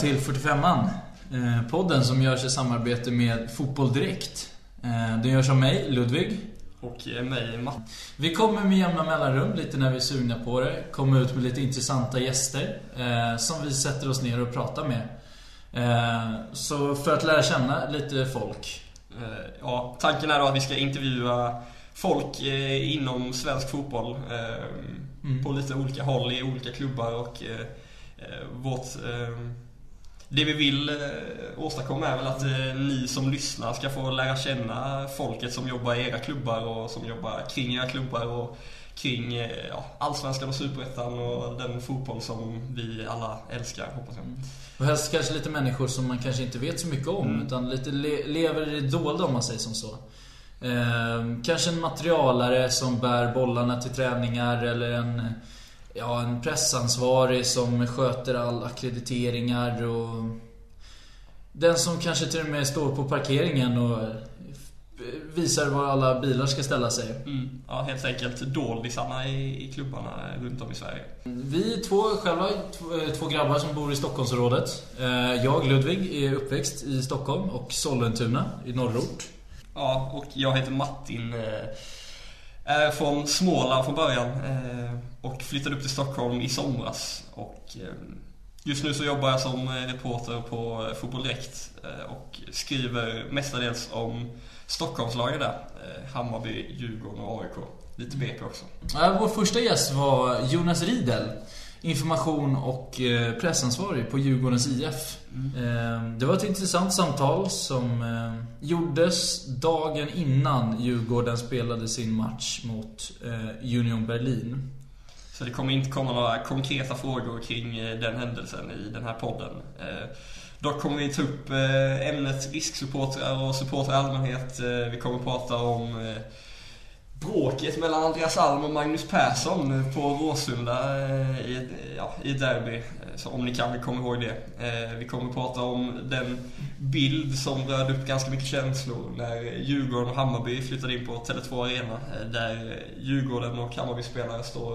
Till 45an. Eh, podden som görs i samarbete med Fotboll Direkt. Eh, den görs av mig, Ludvig. Och eh, mig, Matt. Vi kommer med jämna mellanrum, lite när vi är sugna på det. Kommer ut med lite intressanta gäster. Som vi sätter oss ner och pratar med. Så för att lära känna lite folk. Ja, tanken är då att vi ska intervjua folk inom svensk fotboll Mm. på lite olika håll i olika klubbar och vårt det vi vill eh, åstadkomma är väl att eh, ni som lyssnar ska få lära känna folket som jobbar i era klubbar och som jobbar kring era klubbar och kring eh, ja, Allsvenskan och Superettan och den fotboll som vi alla älskar, hoppas jag. Och helst kanske lite människor som man kanske inte vet så mycket om. Mm. Utan lite le- lever i det dolda om man säger som så. Eh, kanske en materialare som bär bollarna till träningar eller en, ja, en pressansvarig som sköter all akkrediteringar och den som kanske till och med står på parkeringen och visar var alla bilar ska ställa sig. Mm, ja, helt enkelt doldisarna i, i klubbarna runt om i Sverige. Vi två själva, två, två grabbar som bor i Stockholmsområdet. Eh, Jag, Ludvig, är uppväxt i Stockholm och Sollentuna i norrort. Ja, och jag heter Martin. eh, Är från Småland från början eh, och flyttade upp till Stockholm i somras. Och eh, just nu så jobbar jag som eh, reporter på eh, Fotboll Direkt eh, och skriver mestadels om Stockholmslagen där. Hammarby, Djurgården och AIK. Lite BP också. Ja, Vår första gäst var Jonas Riedel. Information och pressansvarig på Djurgårdens IF. Eh, Det var ett intressant samtal som eh, gjordes dagen innan Djurgården spelade sin match mot Union Berlin. Så det kommer inte komma några konkreta frågor kring eh, den händelsen i den här podden. Eh, dock kommer vi ta upp eh, ämnet risksupportrar och supportrar i allmänhet. Vi kommer prata om bråket mellan Andreas Alm och Magnus Persson på Råsunda i ett- ja, i ett derby. Så om ni kan komma ihåg det. Vi kommer prata om den bild som rörde upp ganska mycket känslor när Djurgården och Hammarby flyttade in på Tele2 Arena. Där Djurgården och Hammarby-spelare står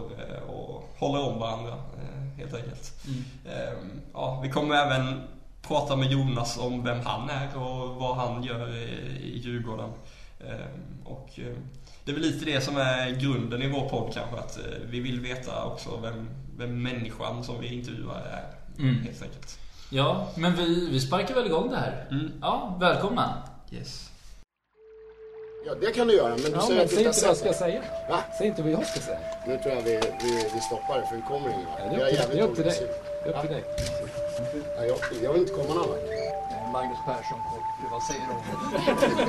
och håller om varandra eh, helt enkelt. Ehm, Ja, vi kommer även prata med Jonas om vem han är och vad han gör i- Djurgården. Ehm, Och eh, det är väl lite det som är grunden i vår podd kanske, att eh, vi vill veta också vem, vem människan som vi intervjuar är. Mm. Helt enkelt. Ja, men vi, vi sparkar väl igång det här. Mm. Ja, välkomna. Yes. Ja, det kan du göra, men du Ja, säger men att du säg inte vad jag ska säga. Va? Säg inte vad jag ska säga. Nu tror jag vi, vi, vi stoppar det, för vi kommer ingen vart. Ja, det, är upp, är till dig. Det är upp till dig. Ja, jag, jag vill inte komma någon vart. Magnus Persson och vad säger du om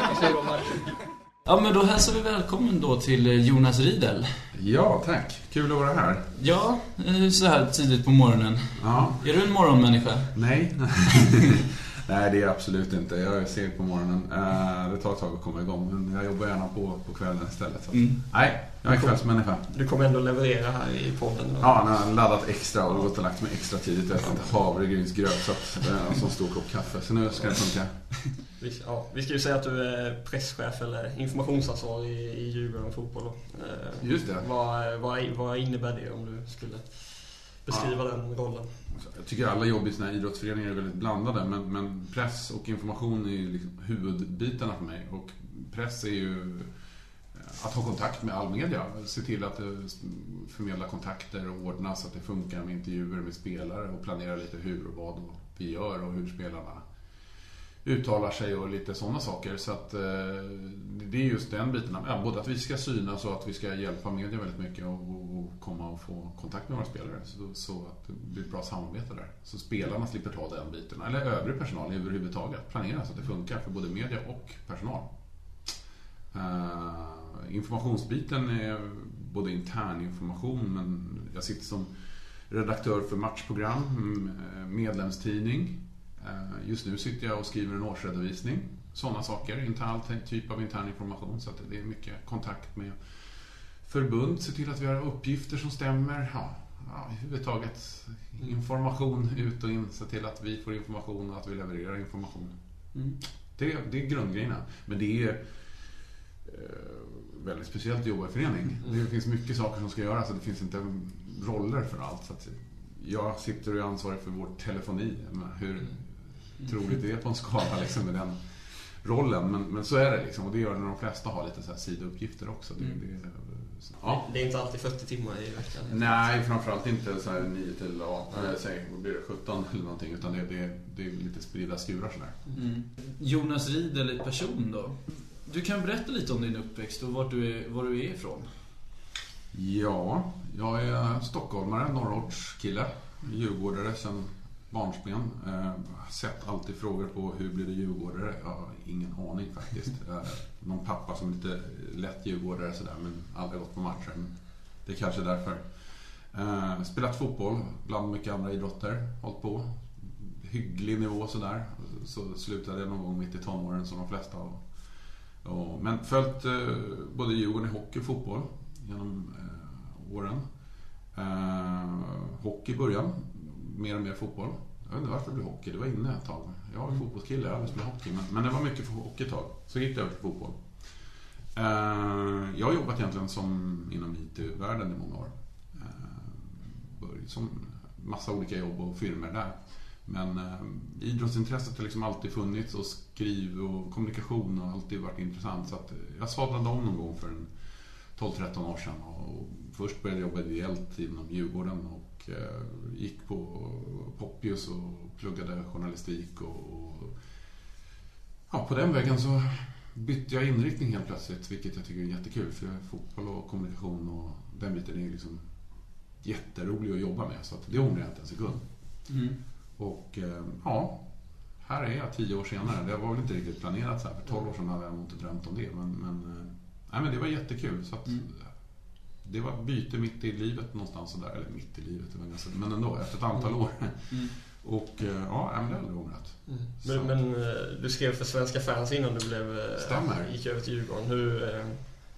Vad säger du om matchen? Ja, men då hälsar vi välkommen då till eh, Jonas Riedel. Ja, tack. Kul att vara här. Ja, eh, så här tidigt på morgonen. Ja, Är du en morgonmänniska? nej. nej, det är absolut inte. Jag är seg på morgonen. Eh, Det tar ett tag att komma igång, men jag jobbar gärna på, på kvällen istället. Så. Mm. Nej, jag är kvällsmänniska. Du kommer ändå leverera här i podden. då. Ja, när jag har laddat extra och gått och lagt mig extra tidigt. Äter inte havregrynsgröt så att, och stor kopp kaffe. Så nu ska det funka. Vi, ja, vi ska ju säga att du är presschef eller informationsansvarig i, i Djurgården Fotboll. Eh, Just det. Vad, vad, vad innebär det om du skulle beskriva den rollen? Jag tycker alla jobb i såna här idrottsföreningar är väldigt blandade. Men, men press och information är ju liksom huvudbitarna för mig. Och press är ju eh, att ha kontakt med all media. Se till att eh, förmedla kontakter och ordna så att det funkar med intervjuer med spelare och planera lite hur och vad vi gör och hur spelarna uttalar sig och lite sådana saker. Så att eh, det är just den biten. Ja, både att vi ska synas och att vi ska hjälpa media väldigt mycket och, och, och komma och få kontakt med våra spelare. Så, så att det blir ett bra samarbete där. Så spelarna slipper ta den biten. Eller övrig personal överhuvudtaget. Planera så att det funkar för både media och personal. Eh, informationsbiten är både intern information men jag sitter som redaktör för matchprogram, mm, eh, medlemstidning. Eh, Just nu sitter jag och skriver en årsredovisning. Sådana saker, intern, typ av intern information. Så att det är mycket kontakt med förbund, se till att vi har uppgifter som stämmer. Ja, ja, överhuvudtaget information ut och in, se till att vi får information och att vi levererar information. Mm. Det, det är grundgrejerna. Men det är eh, väldigt speciellt att jobba i förening. Det finns mycket saker som ska göras och det finns inte roller för allt. Så jag sitter och är ansvarig för vår telefoni. Men hur troligt är det på en skala liksom, med den rollen? Men, men så är det liksom. Och det gör det när de flesta har lite så här sidouppgifter också. Det, Mm. det, ja. Det är inte alltid 40 timmar i veckan. Nej, framförallt inte så här 9 till 18, eller säg, blir det, 17 eller någonting. Utan det, det, det är lite spridda skurar sådär. Mm. Jonas Riedel, person då? Du kan berätta lite om din uppväxt och vart du är, var du är ifrån. Ja, jag är stockholmare, norrortskille. Djurgårdare sedan barnsben. Eh, sett alltid frågor på hur blir du djurgårdare? Jag har ingen aning faktiskt. Någon pappa som är lite lätt djurgårdare sådär men aldrig gått på matcher. Men det är kanske därför. Eh, spelat fotboll bland mycket andra idrotter. Hållit på. Hygglig nivå sådär. Så slutade jag någon gång mitt i tonåren som de flesta. Och, och, men följt eh, både Djurgården i hockey och fotboll genom eh, åren. Eh, hockey i början, mer och mer fotboll. Jag vet inte varför det blev hockey, det var inne ett tag. Jag är fotbollskille, jag har aldrig spelat hockey. Men, men det var mycket för hockey ett tag. Så gick det över till fotboll. Eh, jag har jobbat egentligen som inom IT-världen i många år. Eh, som massa olika jobb och firmor där. Men eh, idrottsintresset har liksom alltid funnits och skriv och kommunikation har alltid varit intressant. Så att jag sadlade om någon gång för en 12-13 år sedan. Och först började jag jobba ideellt inom Djurgården och gick på Poppius och pluggade journalistik. Och, och ja, på den vägen så bytte jag inriktning helt plötsligt, vilket jag tycker är jättekul. För fotboll och kommunikation och den biten är liksom jätterolig att jobba med. Så att det ångrar jag inte en sekund. Mm. Och eh, ja, här är jag tio år senare. Det var väl inte riktigt planerat så här. För tolv år sedan hade jag nog inte drömt om det. Men, men, eh, nej, men det var jättekul. Så att, Mm. Det var byte mitt i livet någonstans sådär. Eller mitt i livet, det var ganska, men ändå efter ett antal år. Mm. Och eh, ja, men det har jag aldrig ångrat. Så- Men, men eh, du skrev för Svenska fans innan du blev, eh, Stämmer. gick över till Djurgården. Hur,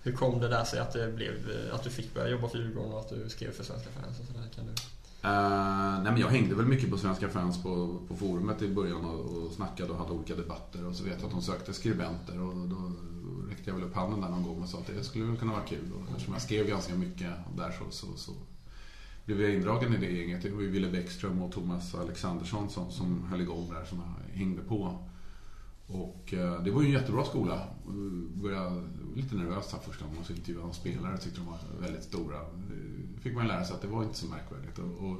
hur kom det där sig att, det blev, att du fick börja jobba för Djurgården och att du skrev för Svenska fans? Och så där? Kan du... Eh, nej men jag hängde väl mycket på Svenska fans på, på forumet i början och, och snackade och hade olika debatter. Och så vet jag att de sökte skribenter och då räckte jag väl upp handen där någon gång och sa att det skulle väl kunna vara kul. Och eftersom jag skrev ganska mycket där så, så, så blev jag indragen i det gänget. Det var ju Wille Bäckström och Thomas Alexandersson som, som höll igång där, som jag hängde på. Och eh, det var ju en jättebra skola. Jag började lite nervös här första gången så intervjuade de spelare. tyckte de var väldigt stora. Eh, fick man lära sig att det var inte så märkvärdigt. Och, och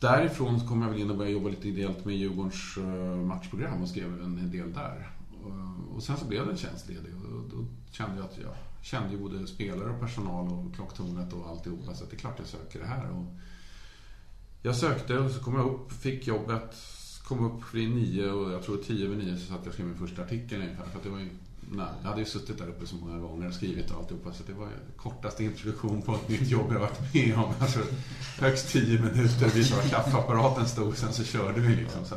därifrån kom jag väl in och började jobba lite ideellt med Djurgårdens eh, matchprogram och skrev en del där. Eh, och, sen så blev det en tjänst ledig och då kände jag att jag kände ju både spelare och personal och klocktornet och alltihopa så att det är klart jag söker det här. Och jag sökte och så kom jag upp, fick jobbet, kom upp vid nio och jag tror tio över nio så satt jag och skrev min första artikel ungefär. För att det var ju, nej, jag hade ju suttit där uppe så många gånger och skrivit och alltihopa så det var ju kortaste introduktion på ett nytt jobb jag varit med om. Alltså, högst tio minuter, vi var kaffeapparaten stod sen så körde vi liksom. Så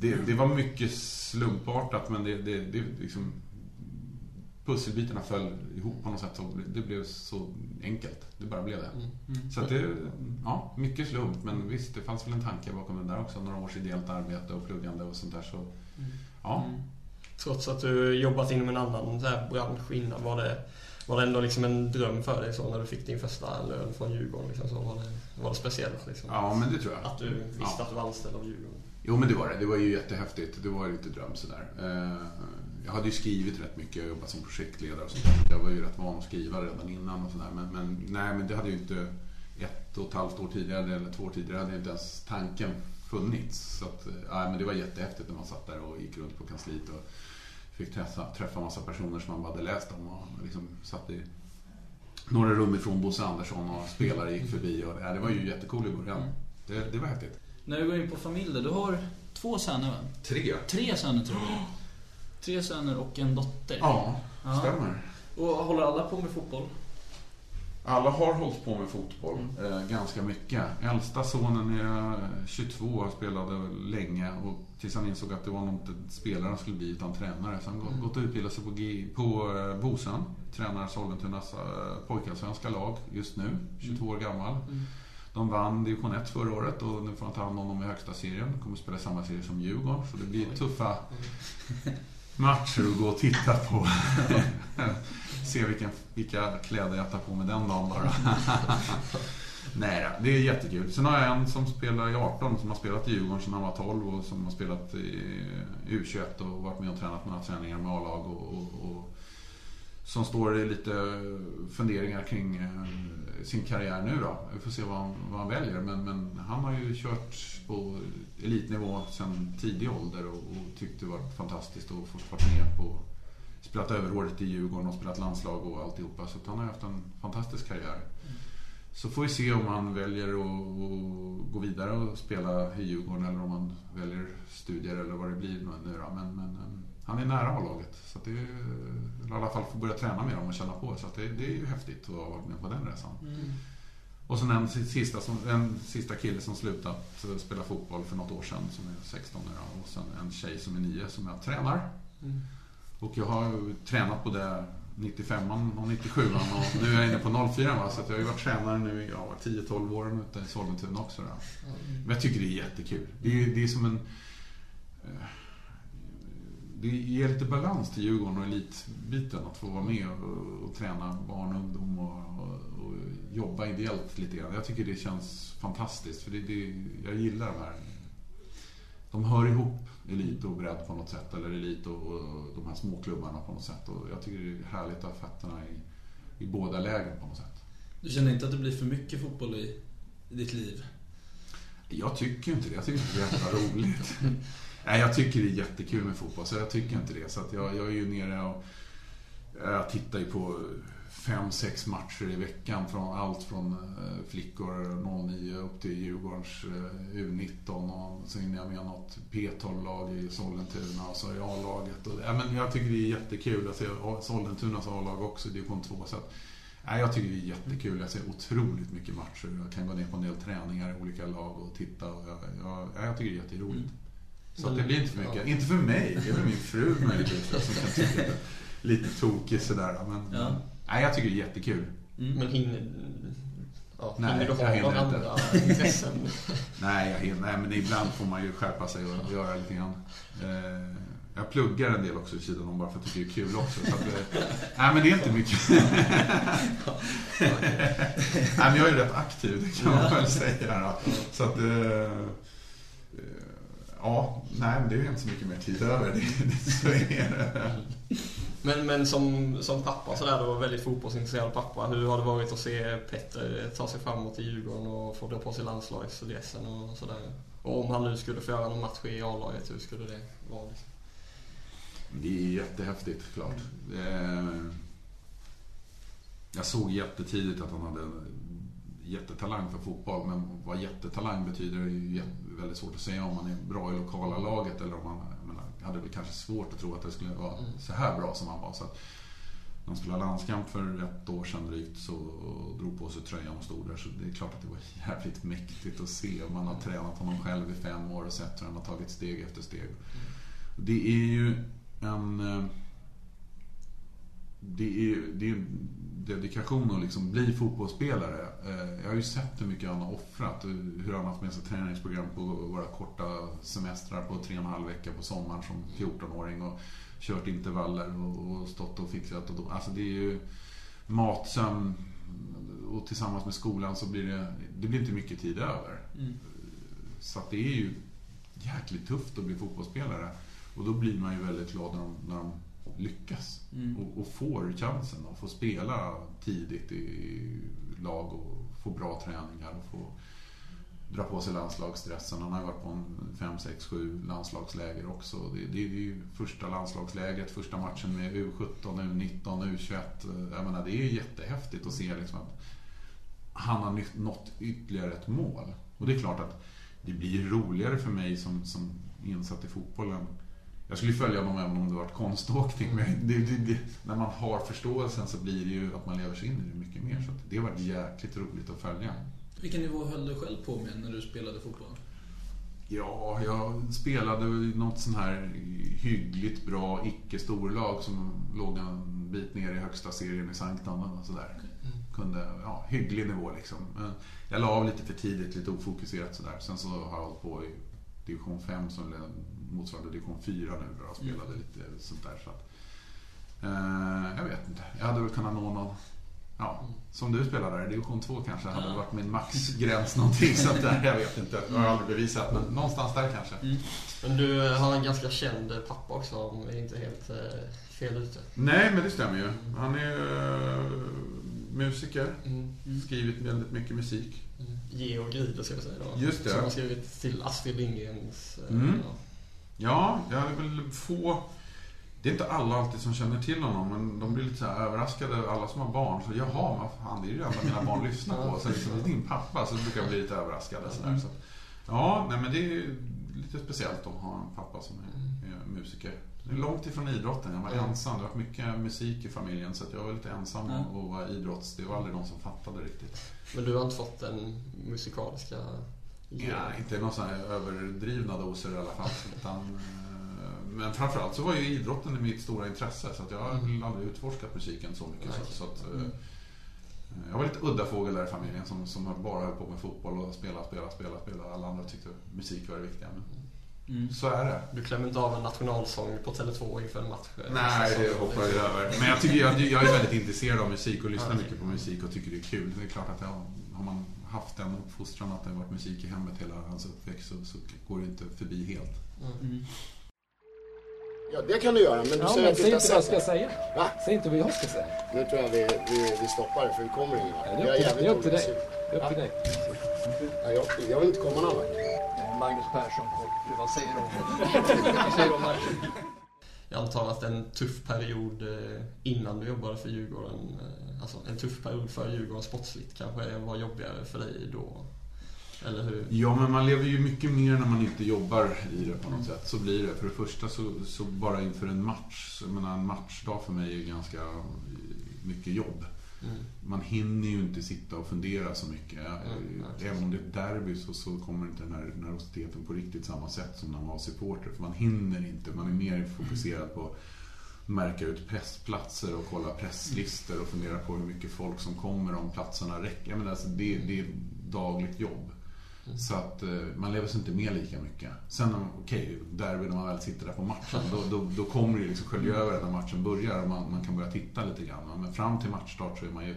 det, det var mycket slumpartat men det, det, det liksom pusselbitarna föll ihop på något sätt. Och det blev så enkelt. Det bara blev det. Mm. Så att det, ja, mycket slump. Men visst, det fanns väl en tanke bakom det där också. Några års ideellt arbete och pluggande och sånt där. Så, ja. Mm. Trots att du jobbat inom en annan så här bransch innan, var det, var det ändå liksom en dröm för dig så när du fick din första lön från Djurgården? Liksom, så var, det, var det speciellt? Liksom, ja, men det tror jag. Att du visste Ja. att du var anställd av Djurgården? Jo, men det var det. Det var ju jättehäftigt. Det var lite dröm sådär. Eh, Jag hade ju skrivit rätt mycket. Jag jobbat som projektledare och sånt. Jag var ju rätt van att skriva redan innan och sådär. Men, men nej, men det hade ju inte ett och ett halvt år tidigare eller två år tidigare hade ju inte ens tanken funnits. Så att, nej, men det var jättehäftigt när man satt där och gick runt på kansliet och fick träffa, träffa massa personer som man bara hade läst om och liksom satt i några rum ifrån Bosse Andersson och spelare gick förbi. Och, ja, det var ju jättekul i början. Det, det var häftigt. När vi går in på familj du har två söner va? Tre. Tre söner tror jag. Tre söner och en dotter. Ja, Ja. stämmer. Och håller alla på med fotboll? Alla har hållit på med fotboll eh, ganska mycket. Äldsta sonen är 22 och spelade länge och tills han insåg att det var nog inte spelare han skulle bli utan tränare. Så han har gått och utbildat sig på, G, på eh, Bosön. Tränar Sollentunas eh, pojkallsvenska lag just nu, 22 år gammal. De vann division 1 förra året och nu får han ta hand om dem i högsta serien. Kommer spela samma serie som Djurgården så det blir tuffa matcher att gå och titta på. Se vilken, vilka kläder jag tar på mig den dagen bara. Nej det är jättekul. Sen har jag en som spelar i 18 som har spelat i Djurgården sedan han var 12 och som har spelat i U21 och varit med och tränat några träningar med A-lag och, och, och som står i lite funderingar kring eh, sin karriär nu då. Vi får se vad han, vad han väljer. Men, men han har ju kört på elitnivå sedan tidig ålder och, och tyckte det var fantastiskt att få varit med på spelat överåret i Djurgården och spelat landslag och alltihopa. Så han har haft en fantastisk karriär. Så får vi se om han väljer att, gå vidare och spela i Djurgården eller om han väljer studier eller vad det blir nu då. Men, men eh, han är nära A-laget. Så det är, i alla fall få börja träna med dem och känna på. Så det, det är ju häftigt att ha varit med på den resan. Mm. Och sen en sista, som, en sista kille som slutat spela fotboll för något år sedan som är 16 nu. Och sen en tjej som är 9 som jag tränar. Mm. Och jag har ju tränat både 95 och 97 och nu är jag inne på 04 va? så jag har ju varit tränare nu i ja, 10-12 år ute i Sollentuna också. Då. Men jag tycker det är jättekul. Det är, det är som en... Det ger lite balans till Djurgården och elitbiten att få vara med och, och träna barn och ungdom och, och, och jobba ideellt lite grann. Jag tycker det känns fantastiskt för det, det, jag gillar de här de hör ihop elit och bredd på något sätt. Eller elit och, och de här småklubbarna på något sätt. Och jag tycker det är härligt att ha fötterna i, i båda lägen på något sätt. Du känner inte att det blir för mycket fotboll i, i ditt liv? Jag tycker inte det. Jag tycker inte det är jävla roligt. Nej, jag tycker det är jättekul med fotboll, så jag tycker inte det. Så att jag, jag är ju nere och jag tittar ju på fem, sex matcher i veckan. Från allt från eh, flickor 09 upp till Djurgårdens eh, U19 och så hinner jag med något P12-lag i Sollentuna och så i A-laget. Och, ja, men jag tycker det är jättekul. Jag ser Sollentunas A-lag också i division 2. Så att, ja, jag tycker det är jättekul. Jag ser otroligt mycket matcher. Jag kan gå ner på en del träningar i olika lag och titta. Och jag, jag, jag tycker det är jätteroligt. Mm. Så att det blir inte för mycket. Inte för mig. Det är väl min fru möjligtvis som kan tycka det är lite tokig sådär. Men, Ja. nej, jag tycker det är jättekul. Mm. Men hinner, ja, Nej, hinner du ha några inte. andra intressen? Nej, jag, hinner- nej, men ibland får man ju skärpa sig och göra lite grann. Eh, jag pluggar en del också i sidan om bara för att jag tycker det är kul också. Så att, eh, nej, men det är inte mycket. nej, men jag är rätt aktiv, det kan man väl säga. Då. Så att, eh, ja, nej, men det är inte så mycket mer tid över. Det, det, så är det. Men, men som, som pappa sådär då, väldigt fotbollsintresserad pappa. Hur har det varit att se Petter ta sig framåt i Djurgården och få dra på sig landslagsdressen och sådär? Och om han nu skulle få göra någon match i A-laget, hur skulle det vara? Liksom? Det är jättehäftigt, klart. Eh, Jag såg jättetidigt att han hade jättetalang för fotboll. Men vad jättetalang betyder är ju väldigt svårt att säga om man är bra i lokala laget eller om man jag menar, hade väl kanske svårt att tro att det skulle vara Mm. så här bra som han var. Så att, när han spelade landskamp för ett år sedan drygt så drog på sig tröjan och stod där. Så det är klart att det var jävligt mäktigt att se. Man har tränat honom själv i fem år och sett hur han har tagit steg efter steg. Det är ju en... eh, Det är, det är dedikation att liksom bli fotbollsspelare. Eh, Jag har ju sett hur mycket han har offrat. Hur han har haft med sig träningsprogram på våra korta semestrar på tre och en halv vecka på sommaren som 14-åring. Och kört intervaller och, stått och fixat. Och då, alltså det är ju mat, sömn och tillsammans med skolan så blir det, det blir inte mycket tid över. Mm. Så det är ju jäkligt tufft att bli fotbollsspelare. Och då blir man ju väldigt glad när de, när de lyckas. Mm. Och, och får chansen att få spela tidigt i lag och få bra träningar och få dra på sig landslagsdressen. Han har ju varit på en 5, 6, 7 landslagsläger också. Det, det är ju första landslagslägret, första matchen med U17, U19, U21. Jag menar, det är jättehäftigt att se liksom att han har nått ytterligare ett mål. Och det är klart att det blir roligare för mig som, som insatt i fotbollen. Jag skulle följa honom även om det var konståkning. Men det, det, det, när man har förståelsen så blir det ju att man lever sig in i det mycket mer. Så det har varit jäkligt roligt att följa. Vilken nivå höll du själv på med när du spelade fotboll? Ja, jag spelade något sån här hyggligt bra icke-storlag som låg en bit ner i högsta serien i Sankt Anna och sådär. Kunde, ja, hygglig nivå liksom. Men jag la av lite för tidigt, lite ofokuserat sådär. Sen så har jag hållit på i division 5 som motsvarande division 4 nu då jag spelade lite sånt där. Så att, eh, jag vet inte. Jag hade väl kunnat nå någon ja, som du spelar där, division 2 kanske hade varit min maxgräns någonting. Så att där, jag vet inte, jag har aldrig bevisat, men någonstans där kanske. Men du har en ganska känd pappa också om vi inte är helt eh, fel ute. Nej, men det stämmer ju. Han är ju eh, musiker, Mm. skrivit väldigt mycket musik. Georg Grider ska jag säga då. Just det. Som har skrivit till Astrid Lindgrens... eh, Mm. ja. Ja, jag är väl få... Det är inte alla alltid som känner till honom, men de blir lite så överraskade, alla som har barn. Så jaha, vad fan, det är ju det enda mina barn lyssnar på. Så liksom, det är din pappa, så brukar jag bli lite överraskad. Så där, så. att- Ja, nej men det är ju lite speciellt att ha en pappa som är, är musiker. Det är långt ifrån idrotten, jag var Mm. ensam. Det har varit mycket musik i familjen, så jag var lite ensam Mm. och, och var idrotts... Det var aldrig någon som fattade riktigt. Men du har inte fått den musikaliska... Ja, inte sådana här överdrivna doser i alla fall. Utan, eh, men framförallt så var ju idrotten mitt stora intresse. Så att jag har väl aldrig utforskat musiken så mycket. Så, så att, eh, jag var lite udda fågel där i familjen som, som bara höll på med fotboll och spela, spela, spela, spela. Alla andra tyckte musik var det viktiga. Men Mm. så är det. Du klämmer inte av en nationalsång på Tele2 inför en match? eh, Nej, det hoppar jag över. Men jag, tycker, jag, jag är väldigt intresserad av musik och lyssnar mycket på musik och tycker det är kul. Det är klart att jag, har man haft den uppfostran att det har varit musik i hemmet hela hans uppväxt så, så går det inte förbi helt. Mm. Ja, det kan du göra, men du Ja, säger men att säg inte vad jag ska säga. Va? Säg inte vad jag ska säga. Nu tror jag vi, vi, vi stoppar det, för vi kommer ingen vart. Ja, det är upp till- det är upp till dig. Det är upp till dig. Ja, jag, jag vill inte komma någon vart. Magnus Persson, vad säger du om Vad säger du om matchen? Jag antar att en tuff period eh, innan du jobbade för Djurgården, eh, alltså en tuff period för Djurgården sportsligt kanske var jobbigare för dig då? Eller hur? Ja, men man lever ju mycket mer när man inte jobbar i det på något sätt. Så blir det. För det första så, så bara inför en match. Så, jag menar, en matchdag för mig är ju ganska mycket jobb. Mm. Man hinner ju inte sitta och fundera så mycket. Mm, Även om det är ett derby så, så kommer inte den här nervositeten på riktigt samma sätt som när man var supporter. För man hinner inte. Man är mer fokuserad på att märka ut pressplatser och kolla presslistor och fundera på hur mycket folk som kommer om platserna räcker. Jag menar, alltså, det, det är dagligt jobb. Så att eh, man lever sig inte med lika mycket. Sen, okej, derby när man väl sitter där på matchen, då, då, då kommer det liksom skölja över när matchen börjar och man, man kan börja titta lite grann. Men fram till matchstart så är man ju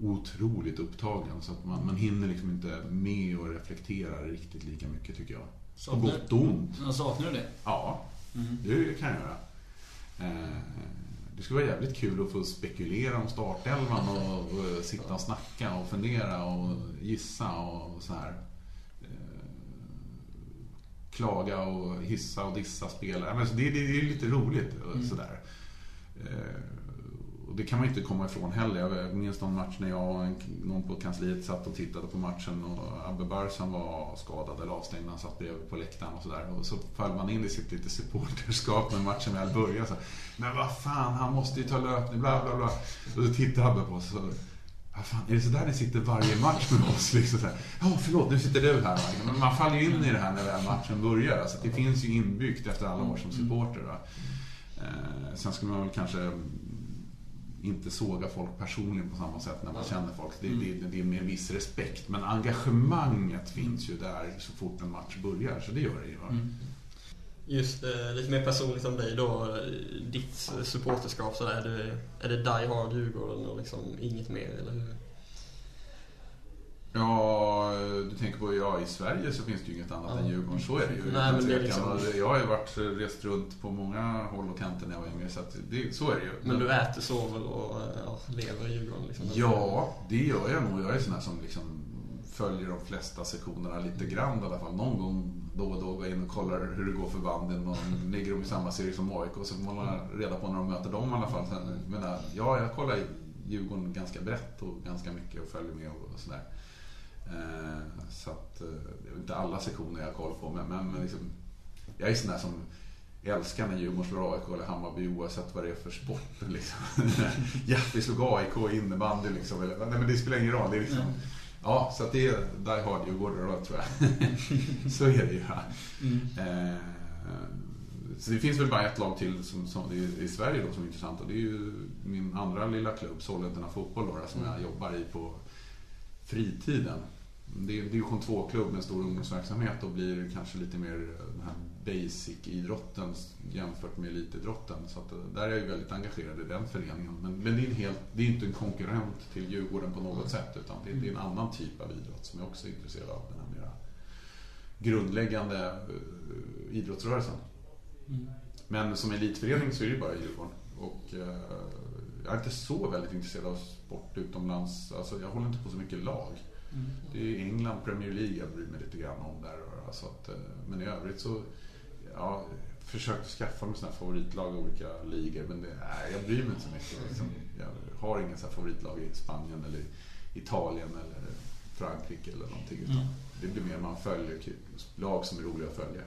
otroligt upptagen. Så att man, man hinner liksom inte med och reflektera riktigt lika mycket tycker jag. På gott och ont. Saknar du det? Ja, Mm. det kan jag göra. Eh, Det skulle vara jävligt kul att få spekulera om startelvan och, och sitta och snacka och fundera och gissa och så här. Eh, Klaga och hissa och dissa spelare. Men så det, det, det är lite roligt och sådär. Eh, Och det kan man inte komma ifrån heller. Jag minns någon match när jag och någon på kansliet satt och tittade på matchen och Abbe Barsan var skadad eller avstängd. Han satt bredvid på läktaren och sådär. Och så föll man in i sitt lite supporterskap när matchen väl började. Så, Men vad fan, han måste ju ta löpning, bla bla bla. Och så tittade Abbe på oss vad fan, är det så där ni sitter varje match med oss? Liksom så här, ja, förlåt, nu sitter du här. va?" Men man faller ju in i det här när väl matchen börjar. Alltså, det finns ju inbyggt efter alla år som supporter. Va? Eh, sen ska man väl kanske inte såga folk personligen på samma sätt när man känner folk. Det, det, det är med viss respekt. Men engagemanget finns ju där så fort en match börjar. Så det gör det ju. va? Just eh, lite mer personligt om dig då. eh, Ditt eh, supporterskap så är det, är det Die Hard Djurgården och liksom inget mer, eller hur? Ja, du tänker på, ja i Sverige så finns det ju inget annat Ja. än Djurgården. Så är det ju. Nej, men det är liksom- Jag har ju varit rest runt på många håll och kanter när jag var yngre. Så det, så är det ju. Men du äter, sover och eh, ja, lever i Djurgården liksom? Ja, det gör jag nog. Jag är sån här som liksom följer de flesta sektionerna lite grann i alla fall. Någon gång då och då går jag in och kollar hur det går för banden. Och ligger de i samma serie som AIK så får man reda på när de möter dem i alla fall. Sen, jag menar, ja, jag kollar Djurgården ganska brett och ganska mycket och följer med och sådär. Eh, så att, eh, det är inte alla sektioner jag har koll på men, men liksom, jag är sån där som älskar när Djurgården slår AIK eller Hammarby oavsett vad det är för sport. Liksom. ja, vi slog AIK i innebandy liksom. Eller, nej, men det spelar ingen roll. Det är liksom, mm. Ja, så det är Die Hard Djurgården då, tror jag. så är det ju. Ja. Eh, så det finns väl bara ett lag till som, som, i, Sverige då, som är intressant och det är ju min andra lilla klubb, Sollentuna Fotboll, då, som jag jobbar i på fritiden. Det är division 2-klubb med stor ungdomsverksamhet och blir kanske lite mer den här basic-idrotten jämfört med elitidrotten. Så att, eh, där är jag ju väldigt engagerad i den föreningen. Men, men det är, helt, det är inte en konkurrent till Djurgården på något sätt utan det, det är en annan typ av idrott som jag också är intresserad av. Den här mera grundläggande uh, idrottsrörelsen. Mm. Men som elitförening så är det bara Djurgården. Och, uh, jag är inte så väldigt intresserad av sport utomlands. Alltså, jag håller inte på så mycket lag. Mm. Det är England Premier League jag bryr mig lite grann om där. Alltså att, eh, men i övrigt så, ja, försökt skaffa mig sådana favoritlag i olika ligor. Men det, nej, jag bryr mig inte så mycket. Liksom, jag har inga så favoritlag i Spanien eller Italien eller Frankrike eller någonting. Utan mm. Det blir mer man följer lag som är roliga att följa.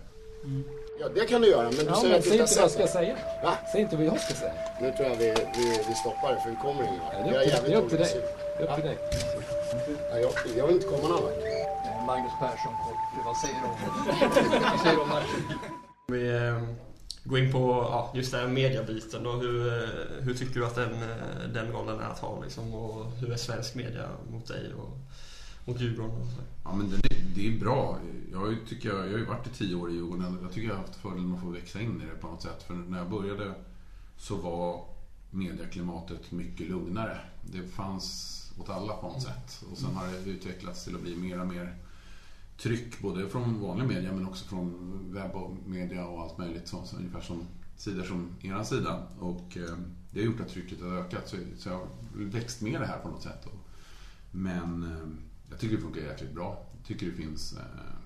Mm. Ja, det kan du göra. Men du ja, säger men att du säg inte vad jag ska säga. Va? Säg inte vad jag ska säga. Nu tror jag vi, vi, vi stoppar det för vi kommer ingen vart. Ja, det är upp det är upp till dig. Det är upp till dig. Ja, jag, jag vill inte komma någon vart. Magnus Persson och vad säger du om, vad säger om matchen? Vi eh, går in på ja, just den här mediabiten då. Hur, eh, hur tycker du att den, eh, den rollen är att ha liksom, och hur är svensk media mot dig och mot Djurgården? Och så? Ja, men det, det är bra. Jag, tycker, jag, jag har ju varit i tio år i Djurgården. Jag tycker jag har haft fördelen att få växa in i det på något sätt. För när jag började så var mediaklimatet mycket lugnare. Det fanns åt alla på något sätt. Och sen har det utvecklats till att bli mer och mer tryck både från vanlig media men också från webb och media och allt möjligt. Så, så ungefär som sidor som eran sida. Och eh, det har gjort att trycket har ökat så, så jag har växt med det här på något sätt. Och, men eh, jag tycker det funkar jäkligt bra. Jag tycker det finns eh,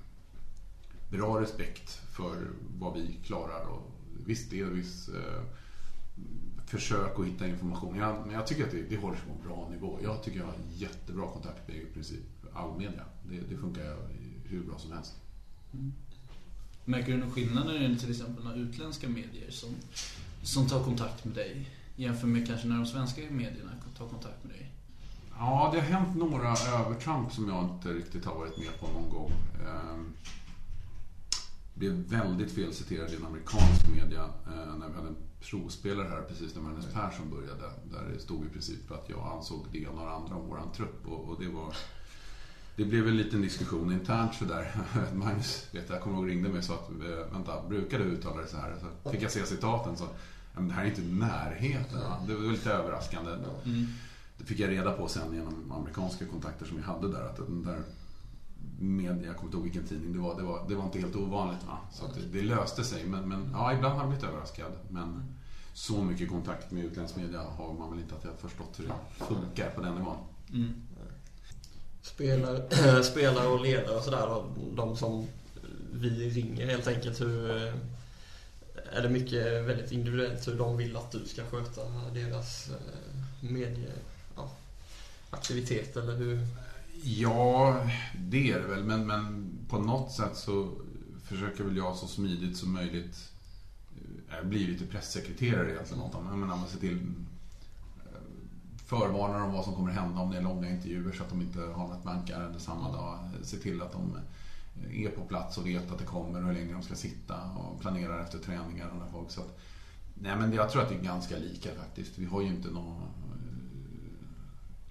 bra respekt för vad vi klarar. Och visst, det är viss eh, försök att hitta information. Jag, men jag tycker att det, det håller sig på en bra nivå. Jag tycker jag har jättebra kontakt med i princip all media. Det, det funkar hur bra som helst. Mm. Märker du någon skillnad när det gäller till exempel några utländska medier som, som tar kontakt med dig jämfört med kanske när de svenska medierna tar kontakt med dig? Ja, det har hänt några övertramp som jag inte riktigt har varit med på någon gång. Ehm, blev väldigt felciterad i en amerikansk media eh, när vi hade en provspelare här precis när Magnus Persson började. Där det stod i princip att jag ansåg det ena och det andra om våran trupp. Och, det var... Det blev en liten diskussion internt sådär. Magnus, vet jag, kommer ihåg ringde mig och sa att eh, vänta, brukar du uttala det så här? Så fick jag se citaten så men det här är inte närheten. Det var lite överraskande. Mm. Det fick jag reda på sen genom amerikanska kontakter som jag hade där. Att den där media, jag kommer inte ihåg vilken tidning det var, det var, det var inte helt ovanligt. Va? Så det, det, löste sig. Men, men ja, ibland har jag blivit överraskad. Men så mycket kontakt med utländsk media har man väl inte att jag förstått hur det funkar på den nivån. Mm. Spelare, spelare och ledare och sådär, de som vi ringer helt enkelt. Hur, är det mycket väldigt individuellt hur de vill att du ska sköta deras eh, aktivitet eller hur? Ja, det är det väl. Men, men på något sätt så försöker väl jag så smidigt som möjligt eh, jag blir lite pressekreterare egentligen åt dem. Jag menar, man ser till eh, förvarnar dem vad som kommer hända om det är långa intervjuer så att de inte har något bankärende samma dag. Se till att de eh, är på plats och vet att det kommer och hur länge de ska sitta och planerar efter träningar och folk. Så att, nej men jag tror att det är ganska lika faktiskt. Vi har ju inte någon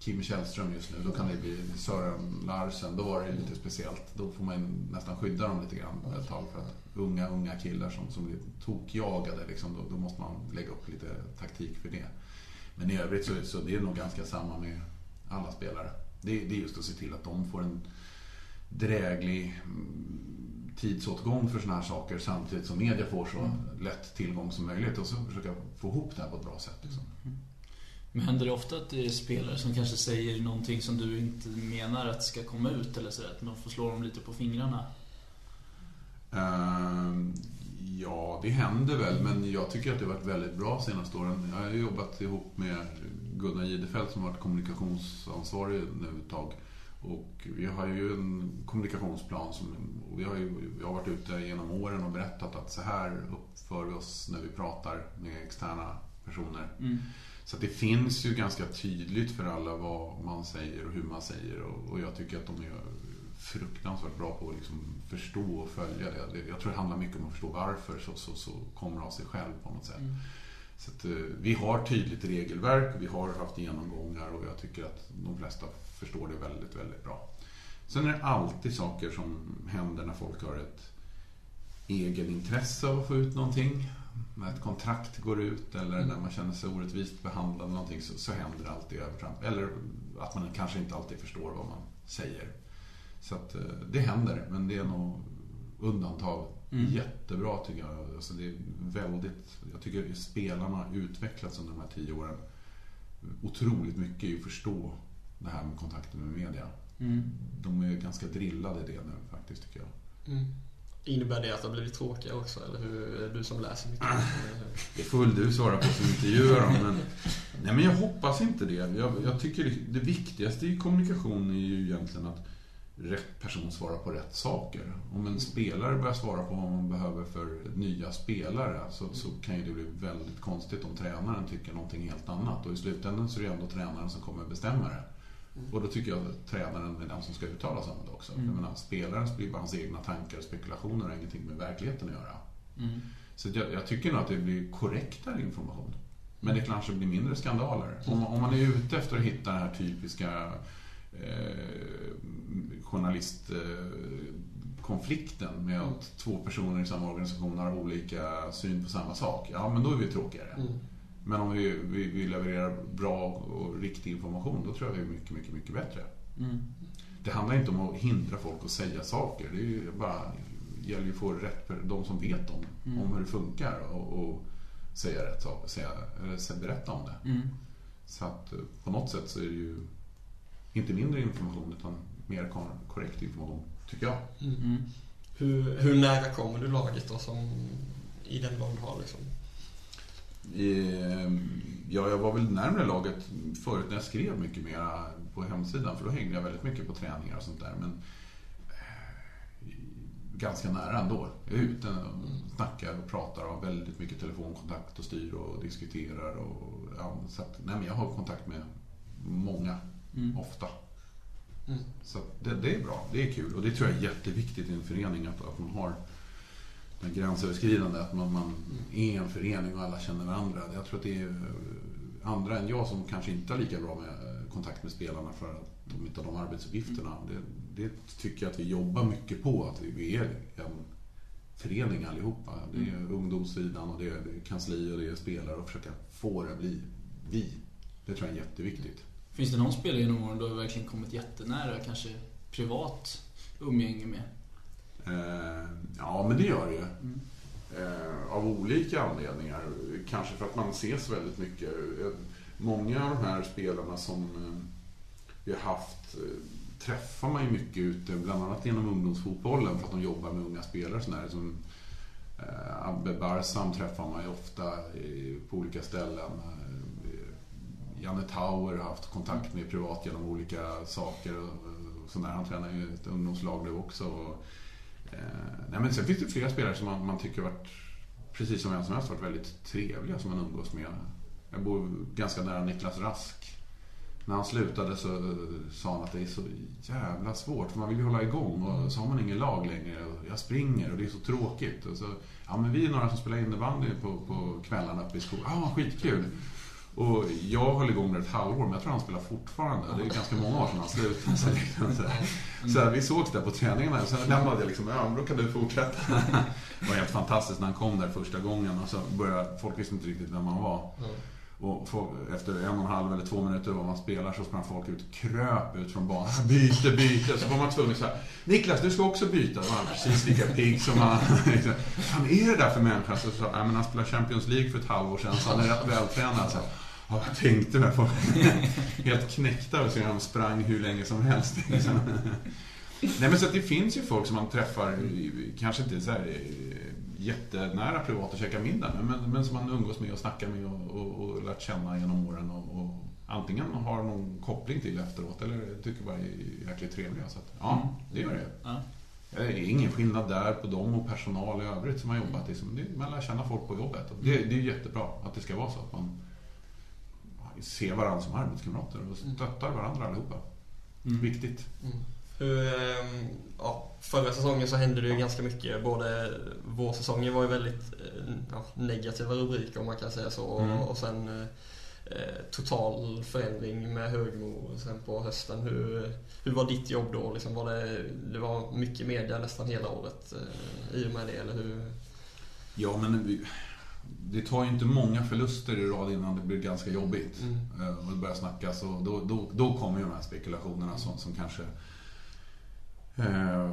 Kim Källström just nu. Då kan det bli Sören Larsen. Då var det lite speciellt. Då får man nästan skydda dem lite grann ett tag. För att unga, unga killar som, som blir tokjagade, liksom, då, då måste man lägga upp lite taktik för det. Men i övrigt så, så det är nog ganska samma med alla spelare. Det, det är just att se till att de får en dräglig mm, tidsåtgång för sådana här saker samtidigt som media får så mm. lätt tillgång som möjligt och så försöka få ihop det här på ett bra sätt. Liksom. Mm. Men händer det ofta att det är spelare som kanske säger någonting som du inte menar att ska komma ut eller så att man får slå dem lite på fingrarna? Uh, ja, det händer väl, men jag tycker att det har varit väldigt bra senaste åren. Jag har jobbat ihop med Gunnar Gidefelt som har varit kommunikationsansvarig nu ett tag. Och vi har ju en kommunikationsplan som vi har, ju, vi har varit ute genom åren och berättat att så här uppför vi oss när vi pratar med externa personer. Mm. Så det finns ju ganska tydligt för alla vad man säger och hur man säger och, och jag tycker att de är fruktansvärt bra på att liksom förstå och följa det. Jag tror det handlar mycket om att förstå varför så, så, så kommer det av sig själv på något sätt. Mm. Så att, eh, vi har tydligt regelverk, vi har haft genomgångar och jag tycker att de flesta förstår det väldigt, väldigt bra. Sen är det alltid saker som händer när folk har ett egenintresse av att få ut någonting. När ett kontrakt går ut eller när man känner sig orättvist behandlad eller någonting så, så händer alltid övertramp. Eller att man kanske inte alltid förstår vad man säger. Så att eh, det händer, men det är nog undantag. Mm. Jättebra tycker jag. Alltså det är väldigt, jag tycker spelarna har utvecklats under de här tio åren otroligt mycket i att förstå det här med kontakten med media. Mm. De är ganska drillade i det nu faktiskt tycker jag. Mm. Innebär det att det har blivit tråkigare också? Eller hur är du som läser mycket? Det får väl du svara på som intervjuar dem. Men, nej men jag hoppas inte det. Jag, jag tycker det, det viktigaste i kommunikation är ju egentligen att rätt person svarar på rätt saker. Om en spelare börjar svara på vad man behöver för nya spelare så, så kan ju det bli väldigt konstigt om tränaren tycker någonting helt annat. Och i slutändan så är det ändå tränaren som kommer bestämma det. Och då tycker jag att tränaren är den som ska uttala sig om det också. Mm. Jag menar, spelaren blir bara hans egna tankar och spekulationer och ingenting med verkligheten att göra. Mm. Så jag, jag tycker nog att det blir korrektare information. Men det kanske blir mindre skandaler. Om, om man är ute efter att hitta den här typiska eh, journalistkonflikten med att två personer i samma organisation har olika syn på samma sak. Ja, men då är vi tråkigare. Mm. Men om vi, vi, vi levererar bra och riktig information, då tror jag vi är mycket, mycket, mycket bättre. Mm. Det handlar inte om att hindra folk att säga saker. Det är ju bara, det gäller ju att få rätt, de som vet om, Mm. om hur det funkar och, och säga rätt saker, säga, eller sä- berätta om det. Mm. Så att eh, på något sätt så är det ju inte mindre information utan mer kor- korrekt information, tycker jag. Mm. Hur, hur nära kommer du laget då som i den roll du har liksom? Eh, Ja, jag var väl närmare laget förut när jag skrev mycket mer på hemsidan för då hängde jag väldigt mycket på träningar och sånt där. Men eh, ganska nära ändå. Jag är ute och snackar och pratar och har väldigt mycket telefonkontakt och styr och diskuterar. Och, ja, så att, nej, men jag har kontakt med många, Mm. ofta. Mm. Så det, det är bra, det är kul och det tror jag är jätteviktigt i en förening att, att man har den gränsöverskridande, att man, man är en förening och alla känner varandra. Jag tror att det är eh, andra än jag som kanske inte har lika bra med eh, kontakt med spelarna för att de inte har de arbetsuppgifterna. Det, det tycker jag att vi jobbar mycket på, att vi- är en förening allihopa. Det är ungdomssidan och det är kansli och det är spelare och försöka få det att bli vi. Det tror jag är jätteviktigt. Finns det någon spelare genom åren du har verkligen kommit jättenära, kanske privat umgänge med? Eh, ja, men det gör det ju. Mm. Av olika anledningar. Kanske för att man ses väldigt mycket. Eh, många av de här spelarna som vi har haft träffar man ju mycket ute, bland annat genom ungdomsfotbollen för att de jobbar med unga spelare. Sådär, som Abbe Barsam träffar man ju ofta på olika ställen. Janne Tauer har haft kontakt med privat genom olika saker. Och, sådär. Han tränar ju ett ungdomslag nu också. Och, Eh, nej, men sen finns det flera spelare som man, man tycker varit, precis som vem som helst, varit väldigt trevliga som man umgås med. Jag bor ganska nära Niklas Rask. När han slutade så sa han att det är så jävla svårt, för man vill ju hålla igång och så har man ingen lag längre. Och jag springer och det är så tråkigt. Och så, ja men vi är några som spelar innebandy på, på kvällarna uppe i skolan. Ja, ah, skitkul! Och jag höll igång där ett halvår, men jag tror han spelar fortfarande. Det är ganska många år sedan han slutade. Så, liksom, så, här. vi sågs där på träningarna och sen lämnade jag liksom, men då kan du fortsätta. Det var helt fantastiskt när han kom där första gången och så började, folk visste inte riktigt vem han var. Och folk, efter en och en halv eller två minuter vad man spelar så sprang folk ut, kröp ut från banan. Byte, byte. Så var man tvungen så här. Niklas, du ska också byta. Då var han precis lika pigg som han. Fan, är det där för människa? Så sa men han spelade Champions League för ett halvår sedan så han är rätt vältränad. Så, ja, jag tänkte mig. Folk helt knäckta och så han sprang hur länge som helst. Liksom. Nej men så det finns ju folk som man träffar, kanske inte så här eh, jättenära privat och käkar middag men, men som man umgås med och snackar med och, och, och lärt känna genom åren och, och antingen har någon koppling till efteråt eller tycker bara är jäkligt trevliga. Så att, ja, det gör det. Ja. Det är ingen skillnad där på dem och personal i övrigt som har jobbat. Liksom. Man lär känna folk på jobbet. Det, det är jättebra att det ska vara så att man ser varandra som arbetskamrater och stöttar varandra allihopa. Mm. Viktigt. Hur, ehm, ja, förra säsongen så hände det ju ganska mycket. Både vårsäsongen var ju väldigt eh, ja, negativa rubriker om man kan säga så. Mm. Och, sen eh, eh, total förändring med Högmo sen på hösten. Hur, hur var ditt jobb då? Liksom var det, det var mycket media nästan hela året eh, i och med det, eller hur? Ja, men det tar ju inte många förluster i rad innan det blir ganska jobbigt. Mm. Eh, Och det börjar snackas och då, då, då kommer ju de här spekulationerna som, som kanske eh,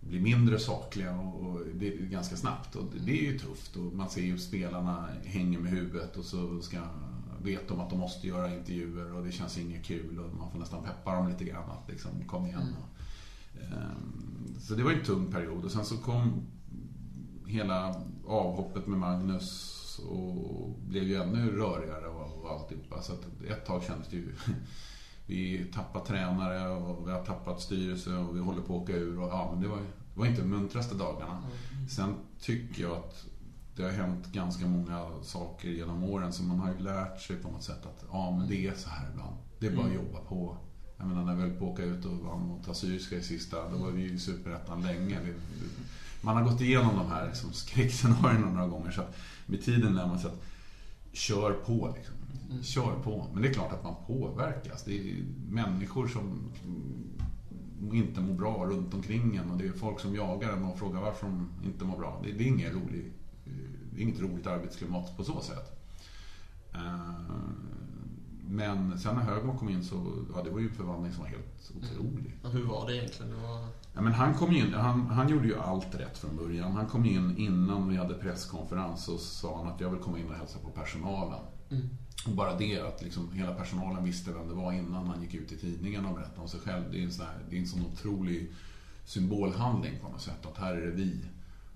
blir mindre sakliga och, och det är ganska snabbt. Och det, är ju tufft och man ser ju spelarna hänger med huvudet och så ska vet de att de måste göra intervjuer och det känns inget kul och man får nästan peppa dem lite grann att liksom, kom igen. Mm. Och, ehm, så det var en tung period och sen så kom hela avhoppet med Magnus och blev ju ännu rörigare och, och alltihopa. Så att ett tag kändes det ju... Vi tappar tränare och vi har tappat styrelse och vi håller på att åka ur. Och, ja, men det, var, det var inte de muntraste dagarna. Sen tycker jag att det har hänt ganska många saker genom åren så man har ju lärt sig på något sätt att ja, men det är så här ibland. Det är bara att jobba på. Jag menar när vi höll på att åka ut och vann mot Assyriska i sista, då var vi ju i Superettan länge. Vi, man har gått igenom de här liksom, skräckscenarierna några gånger så med tiden lär man sig att kör på liksom. Kör på. Men det är klart att man påverkas. Det är människor som mm, inte mår bra runt omkring en och det är folk som jagar en och frågar varför de inte mår bra. Det, är inget roligt, det är inget roligt arbetsklimat på så sätt. Eh, Men sen när Högmo kom in så, ja det var ju en förvandling som var helt otrolig. Ja, hur var det egentligen? Det var... Ja, men han, kom in, han, han gjorde ju allt rätt från början. Han kom in innan vi hade presskonferens och sa han att jag vill komma in och hälsa på personalen. Mm. Och bara det att liksom hela personalen visste vem det var innan han gick ut i tidningen och berättade om sig själv. Det är en sån, här, det är en sån otrolig symbolhandling på något sätt. Att här är det vi.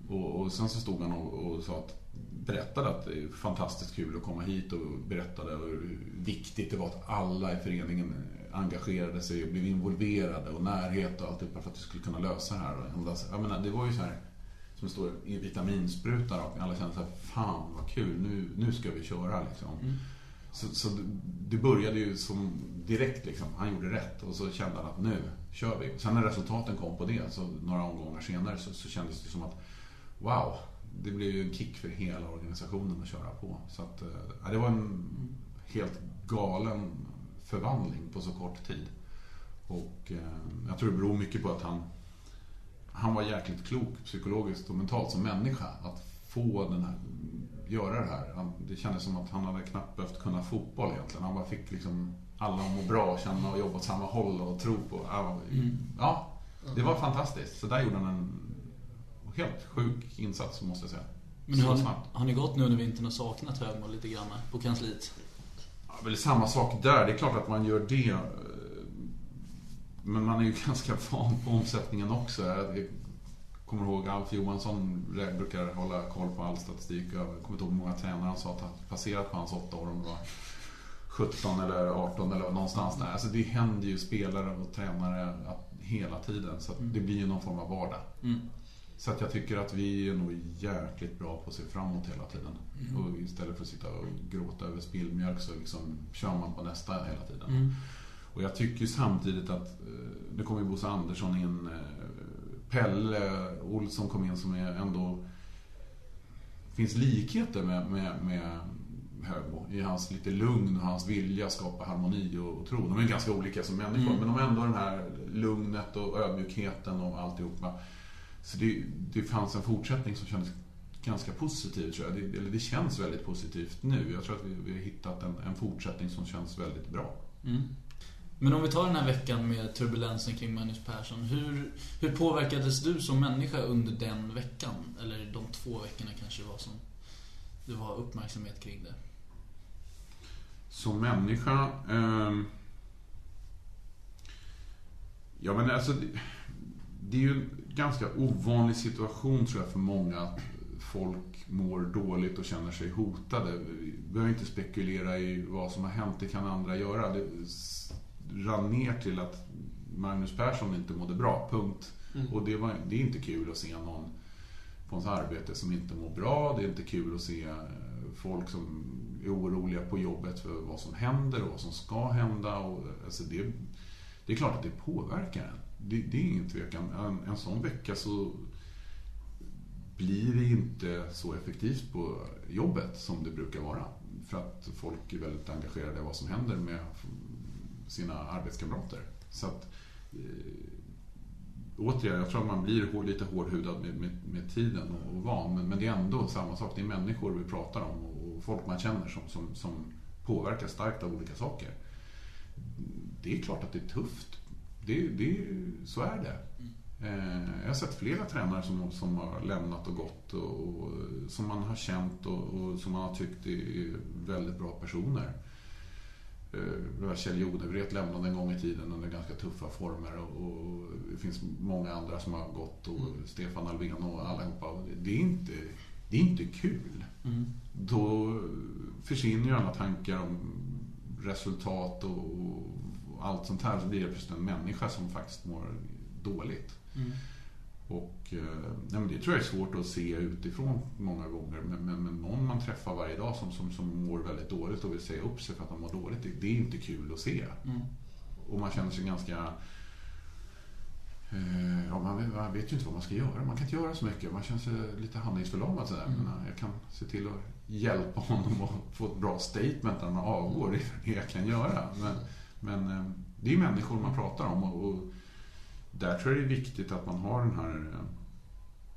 Och, och sen så stod han och, och sa att, berättade att det är fantastiskt kul att komma hit och berättade hur viktigt det var att alla i föreningen engagerade sig och blev involverade och närhet och allt det för att vi skulle kunna lösa det här. Jag menar, det var ju så här som står i vitaminsprutar och alla kände så här, fan vad kul, nu, nu ska vi köra liksom. Så, så det- det började ju som direkt liksom, han gjorde rätt och så kände han att nu kör vi. Sen när resultaten kom på det, så några omgångar senare, så, så kändes det som att wow, det blev ju en kick för hela organisationen att köra på. Så att, eh, ja, det var en helt galen förvandling på så kort tid. Och eh, jag tror det beror mycket på att han, han var jäkligt klok psykologiskt och mentalt som människa. Att få den här, göra det här. Han, det kändes som att han hade knappt behövt kunna fotboll egentligen. Han bara fick liksom alla att må bra, känna och jobba åt samma håll och tro på. Ja, ja, det var fantastiskt. Så där gjorde han en helt sjuk insats måste jag säga. Men så har, snabbt. har ni gått nu under vintern och saknat Högmo lite grann på kansliet? Ja, väl samma sak där. Det är klart att man gör det. eh, Men man är ju ganska van på omsättningen också. Jag kommer ihåg Alf Johansson brukar hålla koll på all statistik. Jag kommer inte ihåg hur många tränare han sa att han passerat på hans åtta år. Om det var 17 eller 18 eller någonstans där. Alltså det händer ju spelare och tränare hela tiden. Så att det blir ju någon form av vardag. Mm. Så att jag tycker att vi är nog jäkligt bra på att se framåt hela tiden. Och istället för att sitta och gråta över spillmjölk så liksom kör man på nästa hela tiden. Mm. Och jag tycker samtidigt att, eh, nu kommer ju Bosse Andersson in, eh, Pelle Olsson kom in som är ändå, finns likheter med, med, med Högmo i hans lite lugn och hans vilja att skapa harmoni och, och tro. De är ganska olika som människor Mm. men de har ändå den här lugnet och ödmjukheten och alltihopa. Så det, det fanns en fortsättning som kändes ganska positiv tror jag. Det, eller det känns väldigt positivt nu. Jag tror att vi, vi har hittat en, en fortsättning som känns väldigt bra. Mm. Men om vi tar den här veckan med turbulensen kring Magnus Persson. Hur, hur påverkades du som människa under den veckan? Eller de två veckorna kanske det var som det var uppmärksamhet kring det. Som människa... ehm, ja men alltså... Det, det är ju ganska ovanlig situation tror jag för många att folk mår dåligt och känner sig hotade. Vi behöver inte spekulera i vad som har hänt, det kan andra göra. Det rann ner till att Magnus Persson inte mådde bra, punkt. Mm. Och det, var, det är inte kul att se någon på ens arbete som inte mår bra. Det är inte kul att se folk som är oroliga på jobbet för vad som händer och vad som ska hända. Och, alltså det, det är klart att det påverkar en. Det, det är ingen tvekan. En, en sån vecka så blir det inte så effektivt på jobbet som det brukar vara. för att folk är väldigt engagerade i vad som händer med sina arbetskamrater. Så att, eh, återigen, jag tror att man blir lite hårdhudad med, med, med tiden och, och van. Men, men, det är ändå samma sak. Det är människor vi pratar om och, och folk man känner som, som, som påverkas starkt av olika saker. Det är klart att det är tufft. Det, det, så är det. Eh, jag har sett flera tränare som, som har lämnat och gått och, och som man har känt och, och, som man har tyckt är väldigt bra personer. Eh, Kjell Jonevret lämnade en gång i tiden under ganska tuffa former och, och det finns många andra som har gått och mm. Stefan Alfvén och allihopa. Det är inte, det är inte kul. Mm. Då försvinner ju alla tankar om resultat och, och allt sånt här. Så blir det plötsligt en människa som faktiskt mår dåligt. Mm. Och eh, nej, det tror jag är svårt att se utifrån många gånger. Men, men, men någon man träffar varje dag som, som, som mår väldigt dåligt och vill säga upp sig för att de mår dåligt. Det, det är inte kul att se. Mm. Och man känner sig ganska... Eh, ja, man, man, vet ju inte vad man ska göra. Man kan inte göra så mycket. Man känner sig lite handlingsförlamad. Sådär. Mm. Men, jag kan se till att hjälpa honom att få ett bra statement när man avgår. Det är det jag kan göra. Men, men eh, det är människor man pratar om. och, där tror jag det är viktigt att man har den här eh,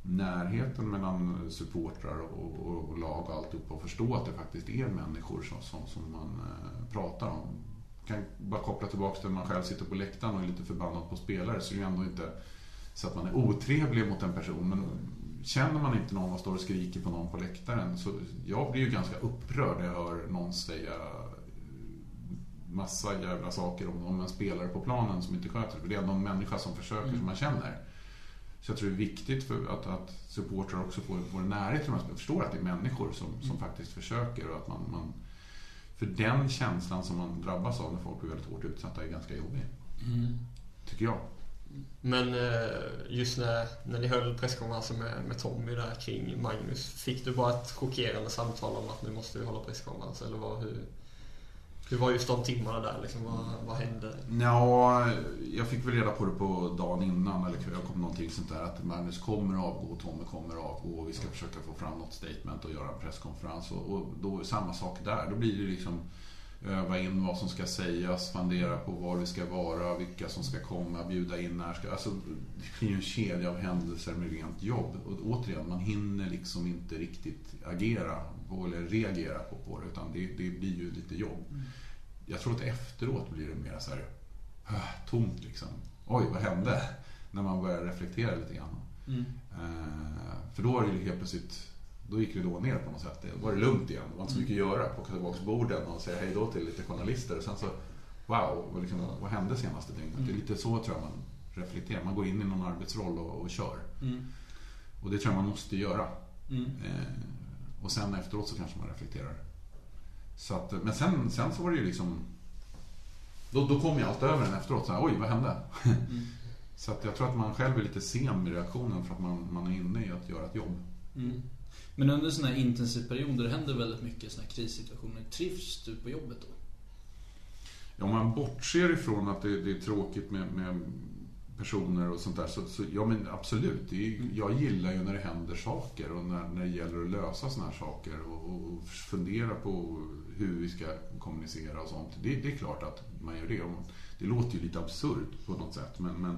närheten mellan supportrar och, och, och lag och alltihopa och förstå att det faktiskt är människor som, som, som man eh, pratar om. Jag kan bara koppla tillbaka till när man själv sitter på läktaren och är lite förbannad på spelare så är det ändå inte så att man är otrevlig mot en person. Men känner man inte någon och står och skriker på någon på läktaren så jag blir ju ganska upprörd när jag hör någon säga massa jävla saker om, om en spelare på planen som inte sköter För det är en människa som försöker, mm. som man känner. Så jag tror det är viktigt för att, att supportrar också får, får närhet till de här förstår att det är människor som, som mm. faktiskt försöker. Och att man, man, för den känslan som man drabbas av när folk blir väldigt hårt utsatta är ganska jobbig. Mm. Tycker jag. Men eh, just när, när ni höll presskonferensen med, med Tommy där kring Magnus, fick du bara ett chockerande samtal om att nu måste vi hålla presskonferens? Eller vad, hur, hur var just de timmarna där? Liksom, vad, vad hände? Ja, jag fick väl reda på det på dagen innan, eller jag kom någonting sånt där, att Magnus kommer avgå, Tommy kommer avgå och vi ska mm. försöka få fram något statement och göra en presskonferens. Och, och då samma sak där. Då blir det liksom öva in vad som ska sägas, fundera på var vi ska vara, vilka som ska komma, bjuda in när ska... Alltså, det blir ju en kedja av händelser med rent jobb. Och återigen, man hinner liksom inte riktigt agera på, eller reagera på, på det, utan det, det blir ju lite jobb. Mm. Jag tror att efteråt blir det mer så här, äh, tomt liksom. Oj, vad hände? När man börjar reflektera lite grann. Mm. Uh, för då var det helt plötsligt då gick det då ner på något sätt. Då var det lugnt igen. Det var inte så mycket att göra. Plocka tillbaka borden och säga hej då till lite journalister. Och sen så, wow, liksom, vad hände senaste dygnet? Mm. Det är lite så tror jag man reflekterar. Man går in i någon arbetsroll och, och kör. Mm. Och det tror jag man måste göra. Mm. Eh, och sen efteråt så kanske man reflekterar. Så att, men sen, sen så var det ju liksom... Då, då kom ju allt över en efteråt. Så här, Oj, vad hände? Mm. så att jag tror att man själv är lite sen med reaktionen för att man, man är inne i att göra ett jobb. Mm. Men under sådana här intensiv period där det händer väldigt mycket sådana här krissituationer, trivs du på jobbet då? Ja, om man bortser ifrån att det, det är tråkigt med, med, personer och sånt där, så, så ja men absolut. Är, mm. jag gillar ju när det händer saker och när, när det gäller att lösa sådana här saker och, och, fundera på hur vi ska kommunicera och sånt. Det, det är klart att man gör det. Det låter ju lite absurt på något sätt, men, men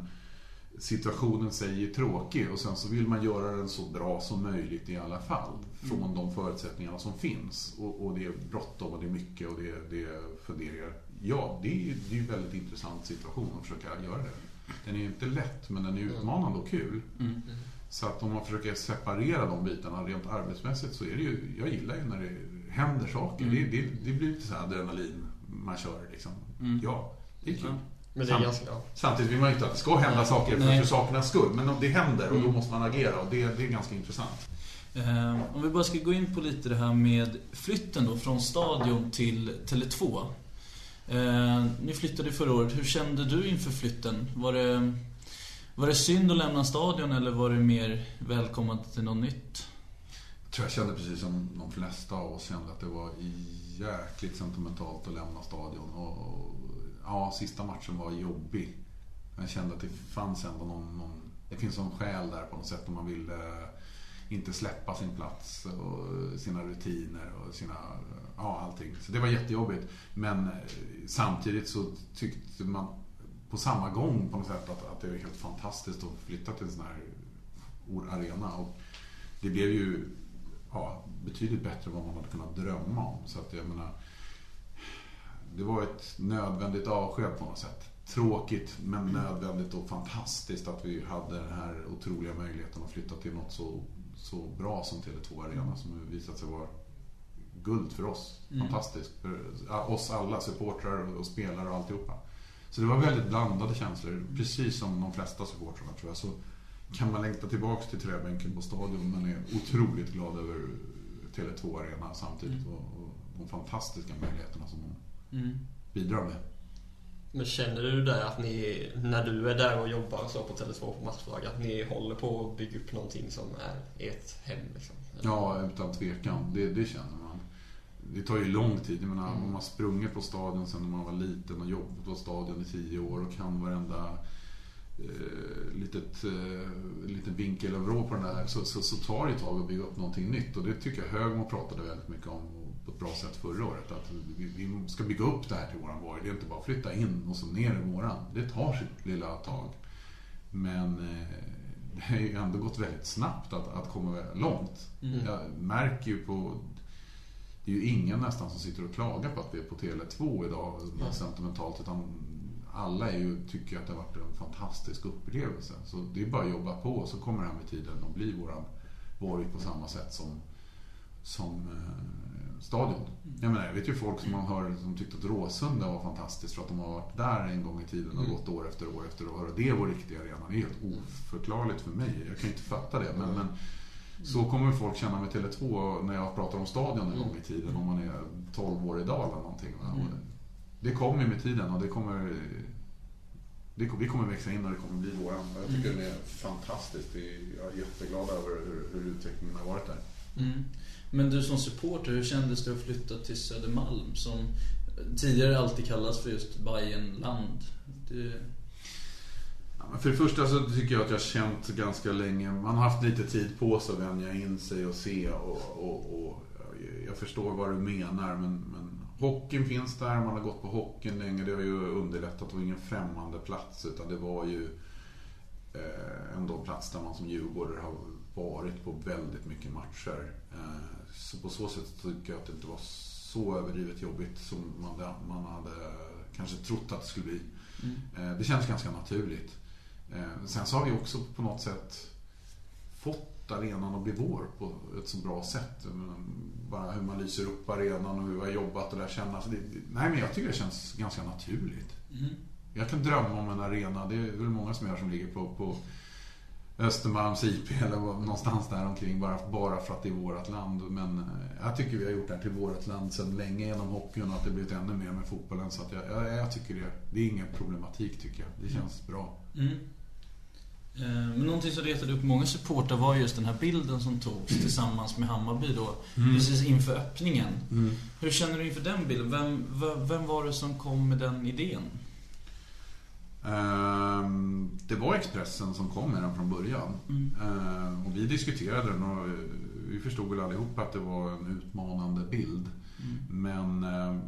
situationen sig är tråkig och sen så vill man göra den så bra som möjligt i alla fall. Från mm. de förutsättningarna som finns. Och, och det är bråttom och det är mycket och det, det är funderingar. Ja, det är ju en väldigt intressant situation att försöka göra det. Den är ju inte lätt men den är utmanande och kul. Mm. Så att om man försöker separera de bitarna rent arbetsmässigt så är det ju, jag gillar ju när det händer saker. Mm. Det, det, det, blir lite så adrenalin man kör liksom. Mm. Ja, det är kul. Men det är ganska, ja. Samtidigt vill man ju inte att det ska hända saker för, för sakernas skull. Men det händer och då mm. måste man agera och det, det är ganska intressant. Eh, om vi bara ska gå in på lite det här med flytten då från Stadion till Tele2. Eh, ni flyttade förra året. Hur kände du inför flytten? Var det, var det synd att lämna Stadion eller var det mer välkommen till något nytt? Jag tror jag kände precis som de flesta av oss kände att det var jäkligt sentimentalt att lämna Stadion. Och, ja, sista matchen var jobbig. Jag kände att det fanns ändå någon, någon det finns en själ där på något sätt om man vill inte släppa sin plats och sina rutiner och sina, ja, allting. Så det var jättejobbigt. Men eh, samtidigt så tyckte man på samma gång på något sätt att, att det var helt fantastiskt att flytta till en sån här arena. Och det blev ju ja, betydligt bättre än vad man hade kunnat drömma om. Så att jag menar, det var ett nödvändigt avsked på något sätt. Tråkigt men nödvändigt och fantastiskt att vi hade den här otroliga möjligheten att flytta till något så, så bra som Tele2 Arena som visat sig vara guld för oss. Mm. Fantastiskt. För oss alla, supportrar och spelare och alltihopa. Så det var väldigt blandade känslor. Precis som de flesta supportrarna tror jag. Så kan man längta tillbaks till träbänken på stadion men är otroligt glad över Tele2 Arena samtidigt. Mm. Och, och de fantastiska möjligheterna som de Mm. bidrar med. Men känner du där att ni, när du är där och jobbar så på Tele2 på matchdag, att ni håller på att bygga upp någonting som är ert hem liksom? Ja, utan tvekan. Det, det känner. Det tar ju lång tid. Jag menar, Mm. Man har sprungit på stadion sedan när man var liten och jobbat på stadion i tio år och kan varenda eh, litet, eh, liten vinkel och vrå på den där så, så, så tar det ett tag att bygga upp någonting nytt. Och det tycker jag Högmo pratade väldigt mycket om på ett bra sätt förra året. Att vi, vi ska bygga upp det här till våran borg. Det är inte bara att flytta in och så ner i våran. Det tar sitt lilla tag. Men eh, det har ju ändå gått väldigt snabbt att, att komma långt. Mm. Jag märker ju på... Det är ju ingen nästan som sitter och klagar på att vi är på Tele2 idag Ja. sentimentalt. Utan alla är ju, tycker att det har varit en fantastisk upplevelse. Så det är bara att jobba på så kommer det här med tiden att bli våran borg på samma sätt som, som eh, stadion. Jag menar, jag vet ju folk som man hör som tyckte att Råsunda var fantastiskt för att de har varit där en gång i tiden och Mm. gått år efter år efter år. Och det är vår riktiga arena. Det är helt oförklarligt för mig. Jag kan inte fatta det. Men, men så kommer folk känna med Tele2 när jag pratar om stadion en gång i tiden. Om man är 12 år idag eller någonting. Mm. Det kommer med tiden och det kommer... Det, vi kommer växa in och det kommer bli våran. Jag tycker Mm. det är är- Jag är jätteglad över hur, hur utvecklingen har varit där. Mm. Men du som supporter, hur kändes det att flytta till Södermalm som tidigare alltid kallas för just Bayernland? Det... För det första så tycker jag att jag har känt ganska länge, man har haft lite tid på sig att vänja in sig och se och, och, och jag förstår vad du menar men, men hockeyn finns där, man har gått på hockeyn länge, det har ju underlättat, det var ingen främmande plats utan det var ju eh, ändå en plats där man som djurgårdare har varit på väldigt mycket matcher. Eh, så på så sätt tycker jag att det inte var så överdrivet jobbigt som man, man hade kanske trott att det skulle bli. Mm. Eh, Det känns ganska naturligt. Eh, Sen så har vi också på något sätt fått arenan att bli vår på ett så bra sätt. Bara hur man lyser upp arenan och hur vi har jobbat och lärt känna. Alltså det, nej men jag tycker det känns ganska naturligt. Mm. Jag kan drömma om en arena, det är väl många som gör som ligger på, på Östermalms IP eller någonstans där omkring bara, bara för att det är vårt land. Men eh, jag tycker vi har gjort det här till vårt land sedan länge genom hockeyn och att det blivit ännu mer med fotbollen. Så jag, jag, jag tycker det, det är ingen problematik tycker jag. Det känns bra. Mm. Eh, Men någonting som retade upp många supportrar var just den här bilden som togs tillsammans med Hammarby då. Precis inför öppningen. Hur känner du inför den bilden? Vem, vem, var det som kom med den idén? Ehm, det var Expressen som kom med den från början. Mm. Ehm, och vi diskuterade den och eh, vi förstod väl allihop att det var en utmanande bild. Mm. Men ehm,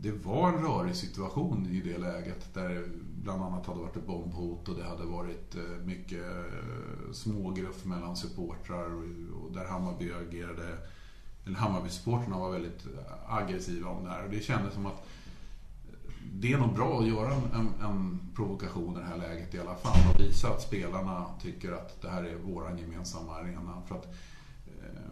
det var en rörig situation i det läget där bland annat hade varit ett bombhot och det hade varit eh, mycket eh, smågruff mellan supportrar och, och där Hammarby agerade eller Hammarby-supportrarna var väldigt eh, aggressiva om det här. Och det kändes som att det är nog bra att göra en, en, en provokation i det här läget i alla fall och visa att spelarna tycker att det här är vår gemensamma arena. För att, eh,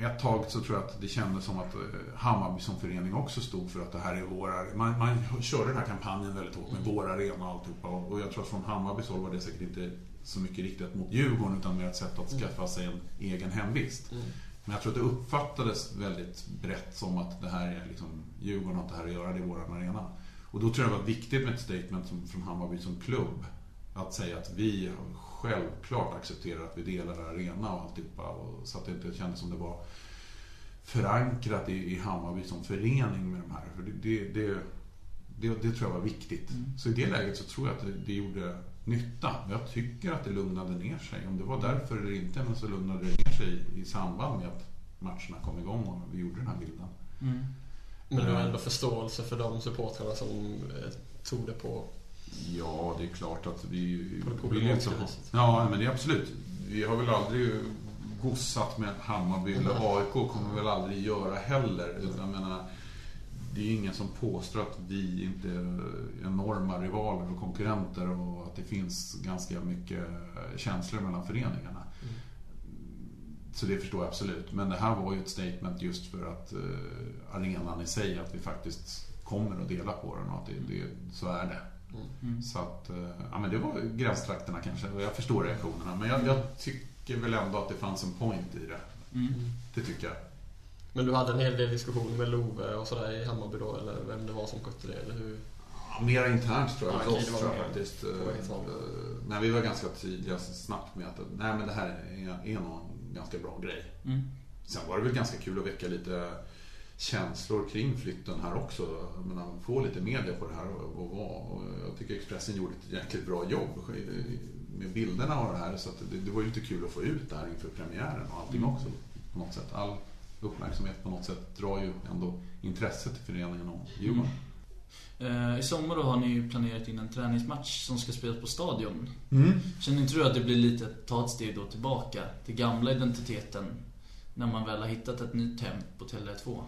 ett tag så tror jag att det kändes som att eh, Hammarby som förening också stod för att det här är vår arena. Man, man körde den här kampanjen väldigt hårt med vår arena och alltihopa. Och jag tror att från Hammarbys håll var det säkert inte så mycket riktat mot Djurgården utan mer ett sätt att skaffa sig en egen hemvist. Mm. Men jag tror att det uppfattades väldigt brett som att det här är liksom Djurgården har inte här att göra, det är vår arena. Och då tror jag det var viktigt med ett statement från Hammarby som klubb. Att säga att vi självklart accepterar att vi delar arena och alltihopa. Och, så att det inte kändes som det var förankrat i, i Hammarby som förening med de här. För det, det, det, det, tror jag var viktigt. Mm. Så i det läget så tror jag att det, det gjorde nytta. Jag tycker att det lugnade ner sig. Om det var därför eller inte, men så lugnade det ner sig i samband med att matcherna kom igång och vi gjorde den här bilden. Mm. Men du har ändå förståelse för de supportrarna som eh, tog det på... Ja, det är klart att vi vill problematiska inte... Ja, men det är absolut. Vi har väl aldrig gossat med Hammarby eller AIK kommer väl aldrig göra heller. Utan jag menar, det är ingen som påstår att vi inte är enorma rivaler och konkurrenter och att det finns ganska mycket känslor mellan föreningarna. Så det förstår jag absolut. Men det här var ju ett statement just för att eh, arenan i sig, att vi faktiskt kommer att dela på den och att det, det, så är det. Mm. Så att, eh, ja men det var gränstrakterna kanske och jag förstår reaktionerna. Men jag, jag tycker väl ändå att det fanns en point i det. Mm. Det tycker jag. Men du hade en hel del diskussioner med Love och sådär i Hammarby då, eller vem det var som skötte det, eller hur? Ja, mera internt tror jag Ja, oss tror jag mer- faktiskt. Eh, Men vi var ganska tydliga snabbt med att nej, men det här är, är nog en ganska bra grej. Mm. Sen var det väl ganska kul att väcka lite känslor kring flytten här också. Jag menar, få lite media på det här och, och, och, jag tycker Expressen gjorde ett jäkligt bra jobb med bilderna och det här. Så det, det var ju inte kul att få ut det här inför premiären och allting Mm. också. På något sätt. All uppmärksamhet på något sätt drar ju ändå intresse till föreningen och Djurgården. Eh, I sommar då har ni ju planerat in en träningsmatch som ska spelas på Stadion. Mm. Känner inte du att det blir lite att ta ett steg då tillbaka till gamla identiteten när man väl har hittat ett nytt hem på Tele2?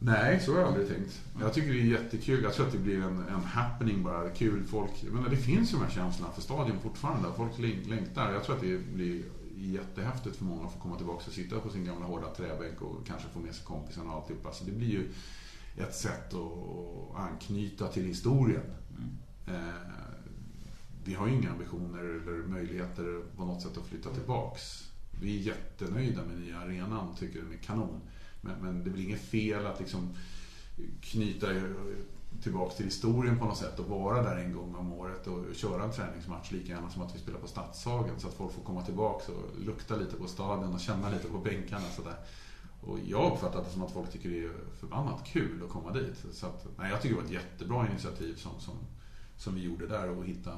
Nej, så har jag aldrig tänkt. Jag tycker det är jättekul. Jag tror att det blir en, en happening bara. Kul. Folk, men det finns ju de här känslorna för stadion fortfarande. Folk läng- längtar. Jag tror att det blir jättehäftigt för många att få komma tillbaka och sitta på sin gamla hårda träbänk och kanske få med sig kompisarna och alltihopa. Så det blir ju ett sätt att anknyta till historien. Mm. Eh, vi har ju inga ambitioner eller möjligheter på något sätt att flytta tillbaks. Vi är jättenöjda med nya arenan, tycker den är kanon. Men, men det blir inget fel att liksom knyta tillbaka till historien på något sätt och vara där en gång om året och köra en träningsmatch lika gärna som att vi spelar på Stadshagen så att folk får komma tillbaka och lukta lite på staden och känna lite på bänkarna sådär. Och jag uppfattar det som att folk tycker det är förbannat kul att komma dit. Så att, nej, jag tycker det var ett jättebra initiativ som, som, som vi gjorde där och hitta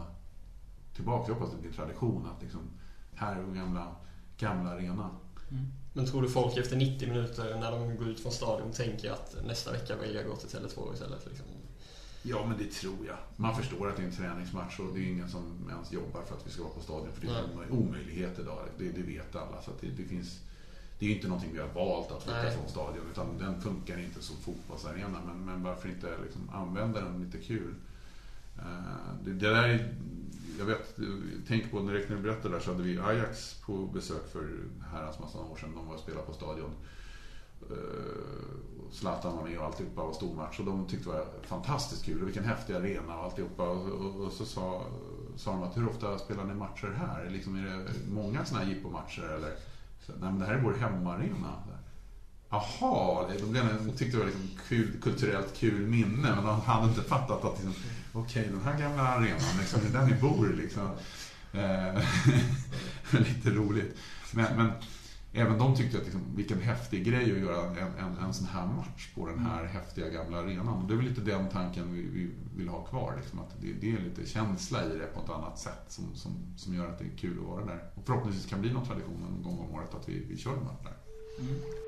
tillbaka. Jag hoppas det blir tradition att liksom, här är vår gamla, gamla arena. Mm. Men tror du folk efter 90 minuter när de går ut från stadion tänker att nästa vecka vill jag gå till Tele2 istället? Liksom? Ja, men det tror jag. Man förstår att det är en träningsmatch och det är ingen som ens jobbar för att vi ska vara på stadion. För det är en omöjlighet idag. Det, det vet alla. Så det, det finns... Det är inte någonting vi har valt att flytta Nej. från stadion. Utan den funkar inte som fotbollsarena. Men, men varför inte liksom använda den lite kul? Eh, det, det där är, jag vet, tänk på när du berättade där så hade vi Ajax på besök för herrans massa år sedan. De var och spelade på stadion. Eh, Zlatan var med och alltihopa var stormatch och de tyckte det var fantastiskt kul och vilken häftig arena och alltihopa. Och, och, och så sa, sa de att hur ofta spelar ni matcher här? Liksom, är det många sådana här jippomatcher eller? Så, Nej men det här är vår hemmaarena. Jaha, de, tyckte det var liksom kul, kulturellt kul minne men de hade inte fattat att liksom, okej den här gamla arenan, liksom, det är där ni bor liksom. Eh, lite roligt. Men, men även de tyckte att liksom, vilken häftig grej att göra en, en, en sån här match på den här häftiga gamla arenan. Och det är väl lite den tanken vi, vi vill ha kvar. Liksom, att det, det är lite känsla i det på ett annat sätt som, som, som gör att det är kul att vara där. Och förhoppningsvis kan det bli någon tradition en gång om året att vi, vi kör en match där.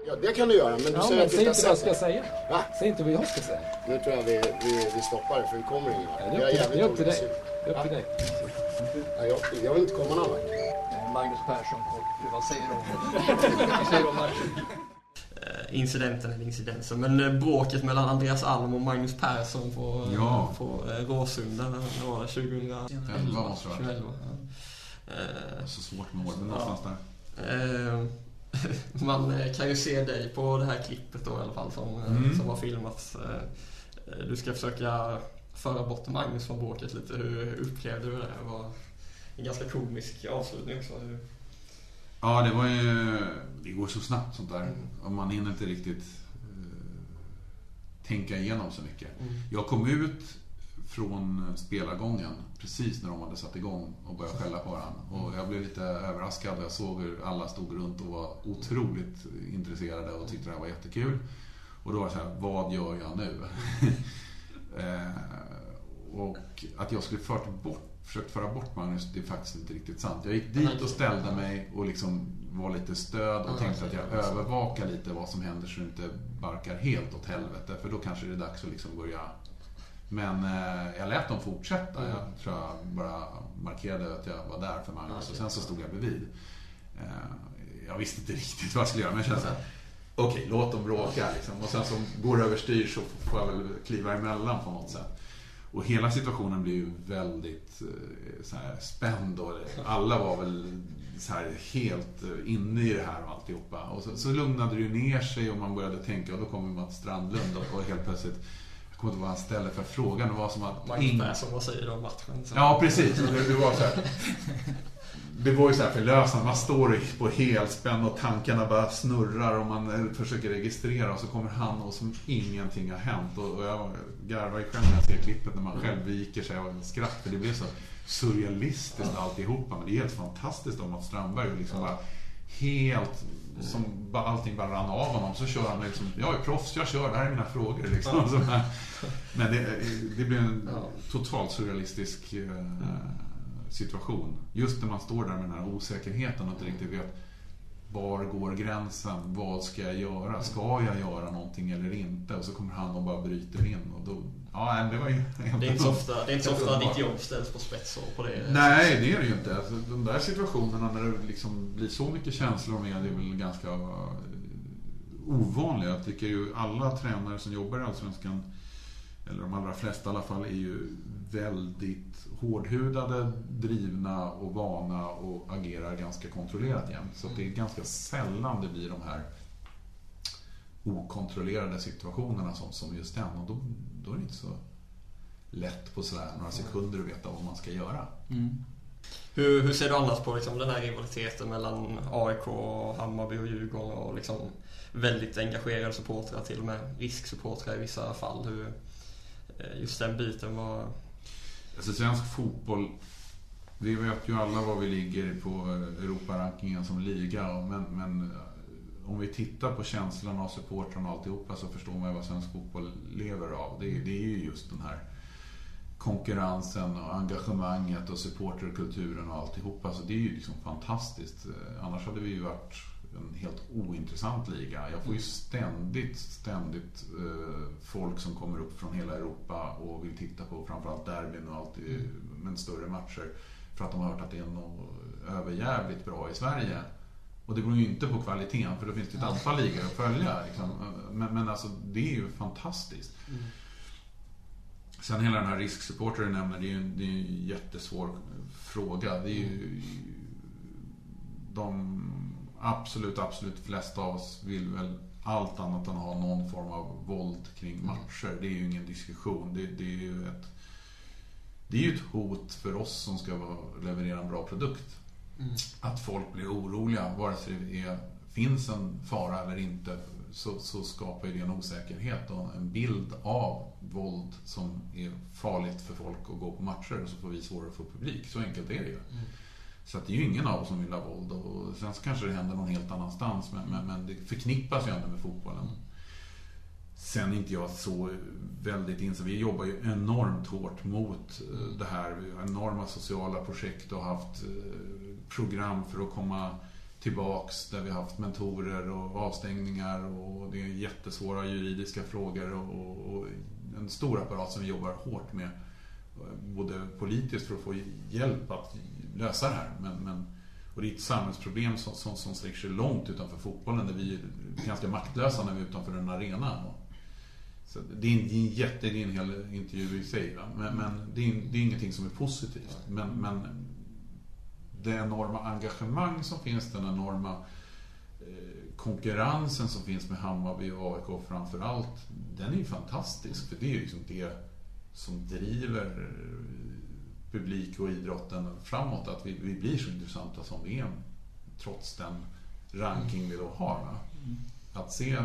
Ja, det kan du göra, men du Ja, säger men att säg inte vad jag ska det. säga. Va? Säg inte vad jag ska säga. Nu tror jag vi, vi, vi stoppar det, för vi kommer ingen vart. Ja, det är upp till- jävligt det är upp till roligt dig. Det är upp till dig. Ja, jag, jag vill inte komma någon vart. Eh, Magnus Persson, vad säger du om Vad säger du om matchen? Eh, incidenten eller incidensen, men eh, bråket mellan Andreas Alm och Magnus Persson på, Ja. på Råsunda, var det? 2011? Elva måste det ha varit. 2011, Så svårt ord, men någonstans där. Man eh, kan ju se dig på det här klippet då i alla fall som, eh, Mm. som har filmats. Eh, Du ska försöka föra bort Magnus från bråket lite. Hur upplevde du det? Det var en ganska komisk avslutning också. Hur- Ja, det var ju... Det går så snabbt sånt där. Mm. Man hinner inte riktigt tänka igenom så mycket. Mm. Jag kom ut från spelargången precis när de hade satt igång och började skälla på varandra. Och jag blev lite överraskad. Jag såg hur alla stod runt och var otroligt intresserade och tyckte det här var jättekul. Och då var det så här, vad gör jag nu? eh, och att jag skulle fört bort försökt föra bort Magnus, det är faktiskt inte riktigt sant. Jag gick dit och ställde mig och liksom var lite stöd och tänkte att jag övervakar lite vad som händer så det inte barkar helt åt helvete. För då kanske det är dags att liksom börja men eh, jag lät dem fortsätta. Jag tror jag bara markerade att jag var där för Magnus och sen så stod jag bredvid. Eh, jag visste inte riktigt vad jag skulle göra men jag kände såhär, okej okay, låt dem bråka liksom. Och sen så går det överstyr så får jag väl kliva emellan på något sätt. Och hela situationen blev ju väldigt eh, så här, spänd och alla var väl så här, helt eh, inne i det här och alltihopa. Och så, så lugnade det ju ner sig och man började tänka och då kommer Mats Strandlund och, och helt plötsligt kommer inte vad han ställde för frågan. Det var som att... Magnus Persson, vad säger du om matchen? Ja, precis. Det, det var så här, det var ju så här förlösande. Man står på helspänn och tankarna bara snurrar och man eh, försöker registrera och så kommer han och som ingenting har hänt. Och jag garvar ju själv när jag ser klippet när man själv viker sig av skratt. För det blir så surrealistiskt alltihopa. Men det är helt fantastiskt om att Strandberg liksom bara helt som bara, allting bara rann av honom. Så kör han liksom, jag är proffs, jag kör, det här är mina frågor. Liksom. Men det, det blir en totalt surrealistisk eh, situation. Just när man står där med den här osäkerheten och inte riktigt vet var går gränsen? Vad ska jag göra? Ska jag göra någonting eller inte? Och så kommer han och bara bryter in. Och då, ja, det var ju det är inte så ofta, det är inte så ofta ditt jobb ställs på spets på det Nej, det är det ju inte. Alltså, de där situationerna när det liksom blir så mycket känslor med det är väl ganska eh, ovanliga. Jag tycker ju alla tränare som jobbar i Allsvenskan, eller de allra flesta i alla fall, är ju väldigt hårdhudade, drivna och vana och agerar ganska kontrollerat jämt. Så det är ganska sällan det blir de här okontrollerade situationerna som, som just den. Och då, då är det inte så lätt på sådär några sekunder att veta vad man ska göra. Mm. Hur, hur, ser du annars på liksom, den här rivaliteten mellan AIK, och Hammarby och Djurgården och liksom väldigt engagerade supportrar, till och med risksupportrar i vissa fall. Hur, Eh, just den biten var... Alltså svensk fotboll, vi vet ju alla var vi ligger på eh, Europarankingen som liga. Men, men eh, om vi tittar på känslan av supportrarna och alltihopa så förstår man ju vad svensk fotboll lever av. Det, det är ju just den här konkurrensen och engagemanget och supporterkulturen och alltihopa. Så det är ju liksom fantastiskt. Annars hade vi ju varit en helt ointressant liga. Jag får ju ständigt, ständigt eh, folk som kommer upp från hela Europa och vill titta på framförallt derbyn och alltid, men större matcher. För att de har hört att det är något överjävligt bra i Sverige. Och det beror ju inte på kvaliteten för då finns det ett antal ligor att följa. Liksom. Men, men alltså det är ju fantastiskt. Mm. Sen hela den här risksupporter du nämner, det är ju en, det är en jättesvår fråga. Det är ju de absolut, absolut flesta av oss vill väl allt annat än ha någon form av våld kring mm. matcher. Det är ju ingen diskussion. Det, det är ju ett det är ju ett hot för oss som ska leverera en bra produkt. Mm. Att folk blir oroliga, vare sig det är, finns en fara eller inte, så, så skapar det en osäkerhet och en bild av våld som är farligt för folk att gå på matcher och så får vi svårare att få publik. Så enkelt är det ju. Mm. Så att det är ju ingen av oss som vill ha våld. Och sen så kanske det händer någon helt annanstans. Men, men, men det förknippas ju ändå med fotbollen. Sen är inte jag så väldigt insatt. Vi jobbar ju enormt hårt mot eh, det här. Vi har enorma sociala projekt och haft eh, program för att komma tillbaks där vi har haft mentorer och avstängningar och det är jättesvåra juridiska frågor och, och en stor apparat som vi jobbar hårt med eh, både politiskt för att få hjälp att lösa det här. Men, men, och det är ett samhällsproblem som, som, som sträcker sig långt utanför fotbollen där vi är ganska maktlösa när vi är utanför en arena. Så det, är en, det är en jätte, det är en hel intervju i sig. Va? Men, men det, är, det är ingenting som är positivt. Men, men det enorma engagemang som finns, den enorma eh, konkurrensen som finns med Hammarby och AIK framförallt, den är ju fantastisk. För det är ju liksom det som driver publik och idrotten framåt. Att vi, vi blir så intressanta som vi är trots den ranking vi då har. Mm. Att se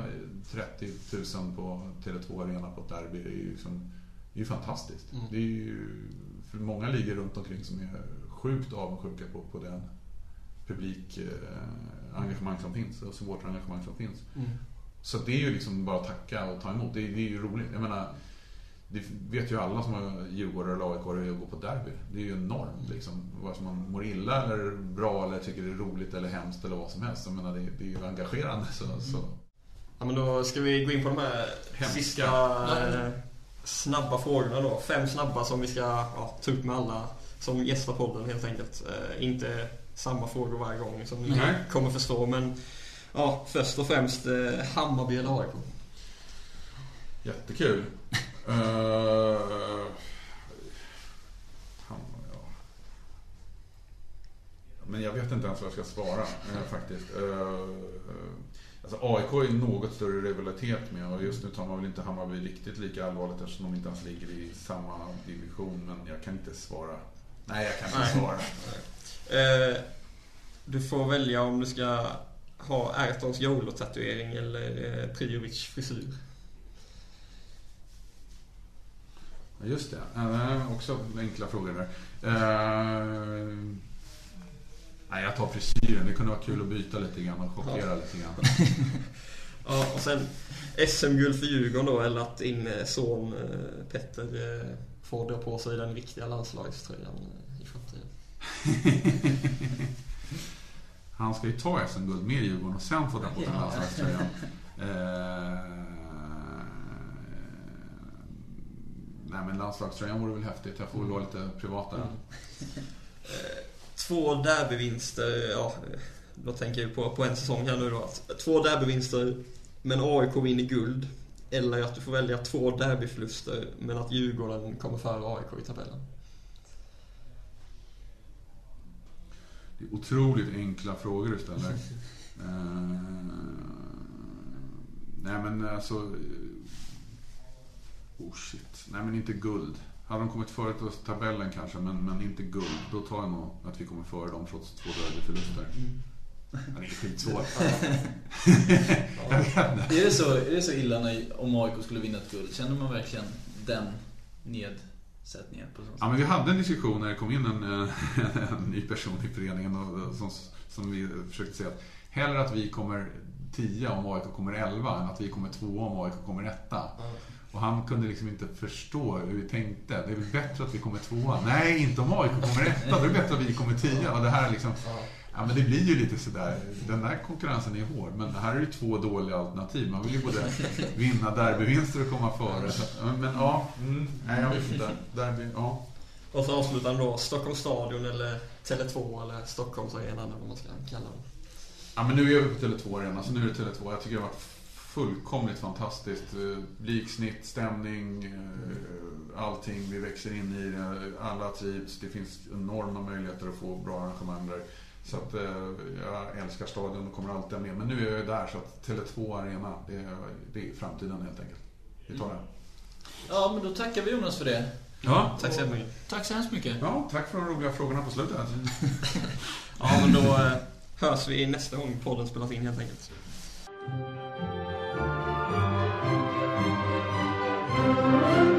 30 000 på Tele2 Arena på ett derby är ju, liksom, är ju fantastiskt. Mm. Det är ju för många ligor runt omkring som är sjukt avundsjuka på, på den publikengagemang eh, som finns och supporterengagemang som finns. Mm. Så det är ju liksom bara att tacka och ta emot. Det, det är ju roligt. Jag menar, det vet ju alla som har Djurgårdare eller AIK att gå på derby. Det är ju enormt liksom. Vare sig man mår illa eller bra eller tycker det är roligt eller hemskt eller vad som helst. Jag menar, det, det är ju engagerande. Så, så. Ja, men då ska vi gå in på de här Hemska. sista eh, snabba frågorna då. Fem snabba som vi ska ja, ta upp med alla som gästar podden helt enkelt. Eh, inte samma frågor varje gång som ni Nej. kommer förstå. Men ja, först och främst eh, Hammarby eller AIK? Jättekul. Uh. Men jag vet inte ens vad jag ska svara eh, faktiskt. Uh, alltså AIK är något större rivalitet med och just nu tar man väl inte Hammarby riktigt lika allvarligt eftersom de inte ens ligger i samma division. Men jag kan inte svara. Nej, jag kan inte Nej. svara. Eh, du får välja om du ska ha Ayrtons Jolo-tatuering eller eh, Priovic frisyr. Ja, Just det. Uh, också enkla frågor där. Uh, nej, jag tar frisyren. Det kunde vara kul att byta lite grann och chockera lite grann. Ja, och sen SM-guld för Djurgården då, eller att din eh, son eh, Petter får dra på sig den riktiga landslagströjan i framtiden. Han ska ju ta SM-guld med Djurgården och sen få dra på sig Ja. landslagströjan. Eh, nej men landslagströjan vore väl häftigt. Jag får väl vara lite privat där. Mm. Eh, Två derbyvinster, ja, då tänker jag på, på en säsong här nu då. Två derbyvinster, men AIK vinner guld. Eller att du får välja två derbyförluster, men att Djurgården kommer före AIK i tabellen. Det är otroligt enkla frågor du ställer. Eh, nej men alltså... Oh shit. Nej men inte guld. Hade de kommit före oss i tabellen kanske, men, men inte guld. Då tar jag nog att vi kommer före dem trots två derbyförluster. Ja, det är skitsvårt. inte. Är det så, är det så illa när, om AIK skulle vinna ett guld? Känner man verkligen den nedsättningen på sånt Ja, men vi hade en diskussion när det kom in en, eh, en ny person i föreningen och, som, som vi försökte säga att hellre att vi kommer 10 om AIK kommer 11 än att vi kommer 2 om AIK kommer 1. Och han kunde liksom inte förstå hur vi tänkte. Det är väl bättre att vi kommer 2 Nej, inte om AIK kommer 1 Då är det bättre att vi kommer 10 Och det här är liksom... Ja, men det blir ju lite sådär. Den där konkurrensen är hård. Men här är det ju två dåliga alternativ. Man vill ju både vinna derbyvinster och komma före. Så, att- men ja, mm, nej jag vet inte. Derby, ja. Och så avslutar han då Stockholms stadion eller Tele2 eller Stockholmsarenan eller vad man ska kalla den. Ja, men nu är vi på Tele2 Arena, så nu är det Tele2. Jag tycker det har varit fullkomligt fantastiskt. Eh, Bliksnitt, stämning, eh, allting. Vi växer in i det. Alla trivs. Det finns enorma möjligheter att få bra arrangemang där. Så att, eh, jag älskar stadion och kommer alltid ha med. Men nu är jag där så att Tele2 Arena, det är, det är framtiden helt enkelt. Vi tar det. Ja, men då tackar vi Jonas för det. Ja, Tack så jättemycket. Tack så hemskt mycket. ja tack för de roliga frågorna på slutet. Ja, men då hörs vi nästa gång podden spelas in helt enkelt. Música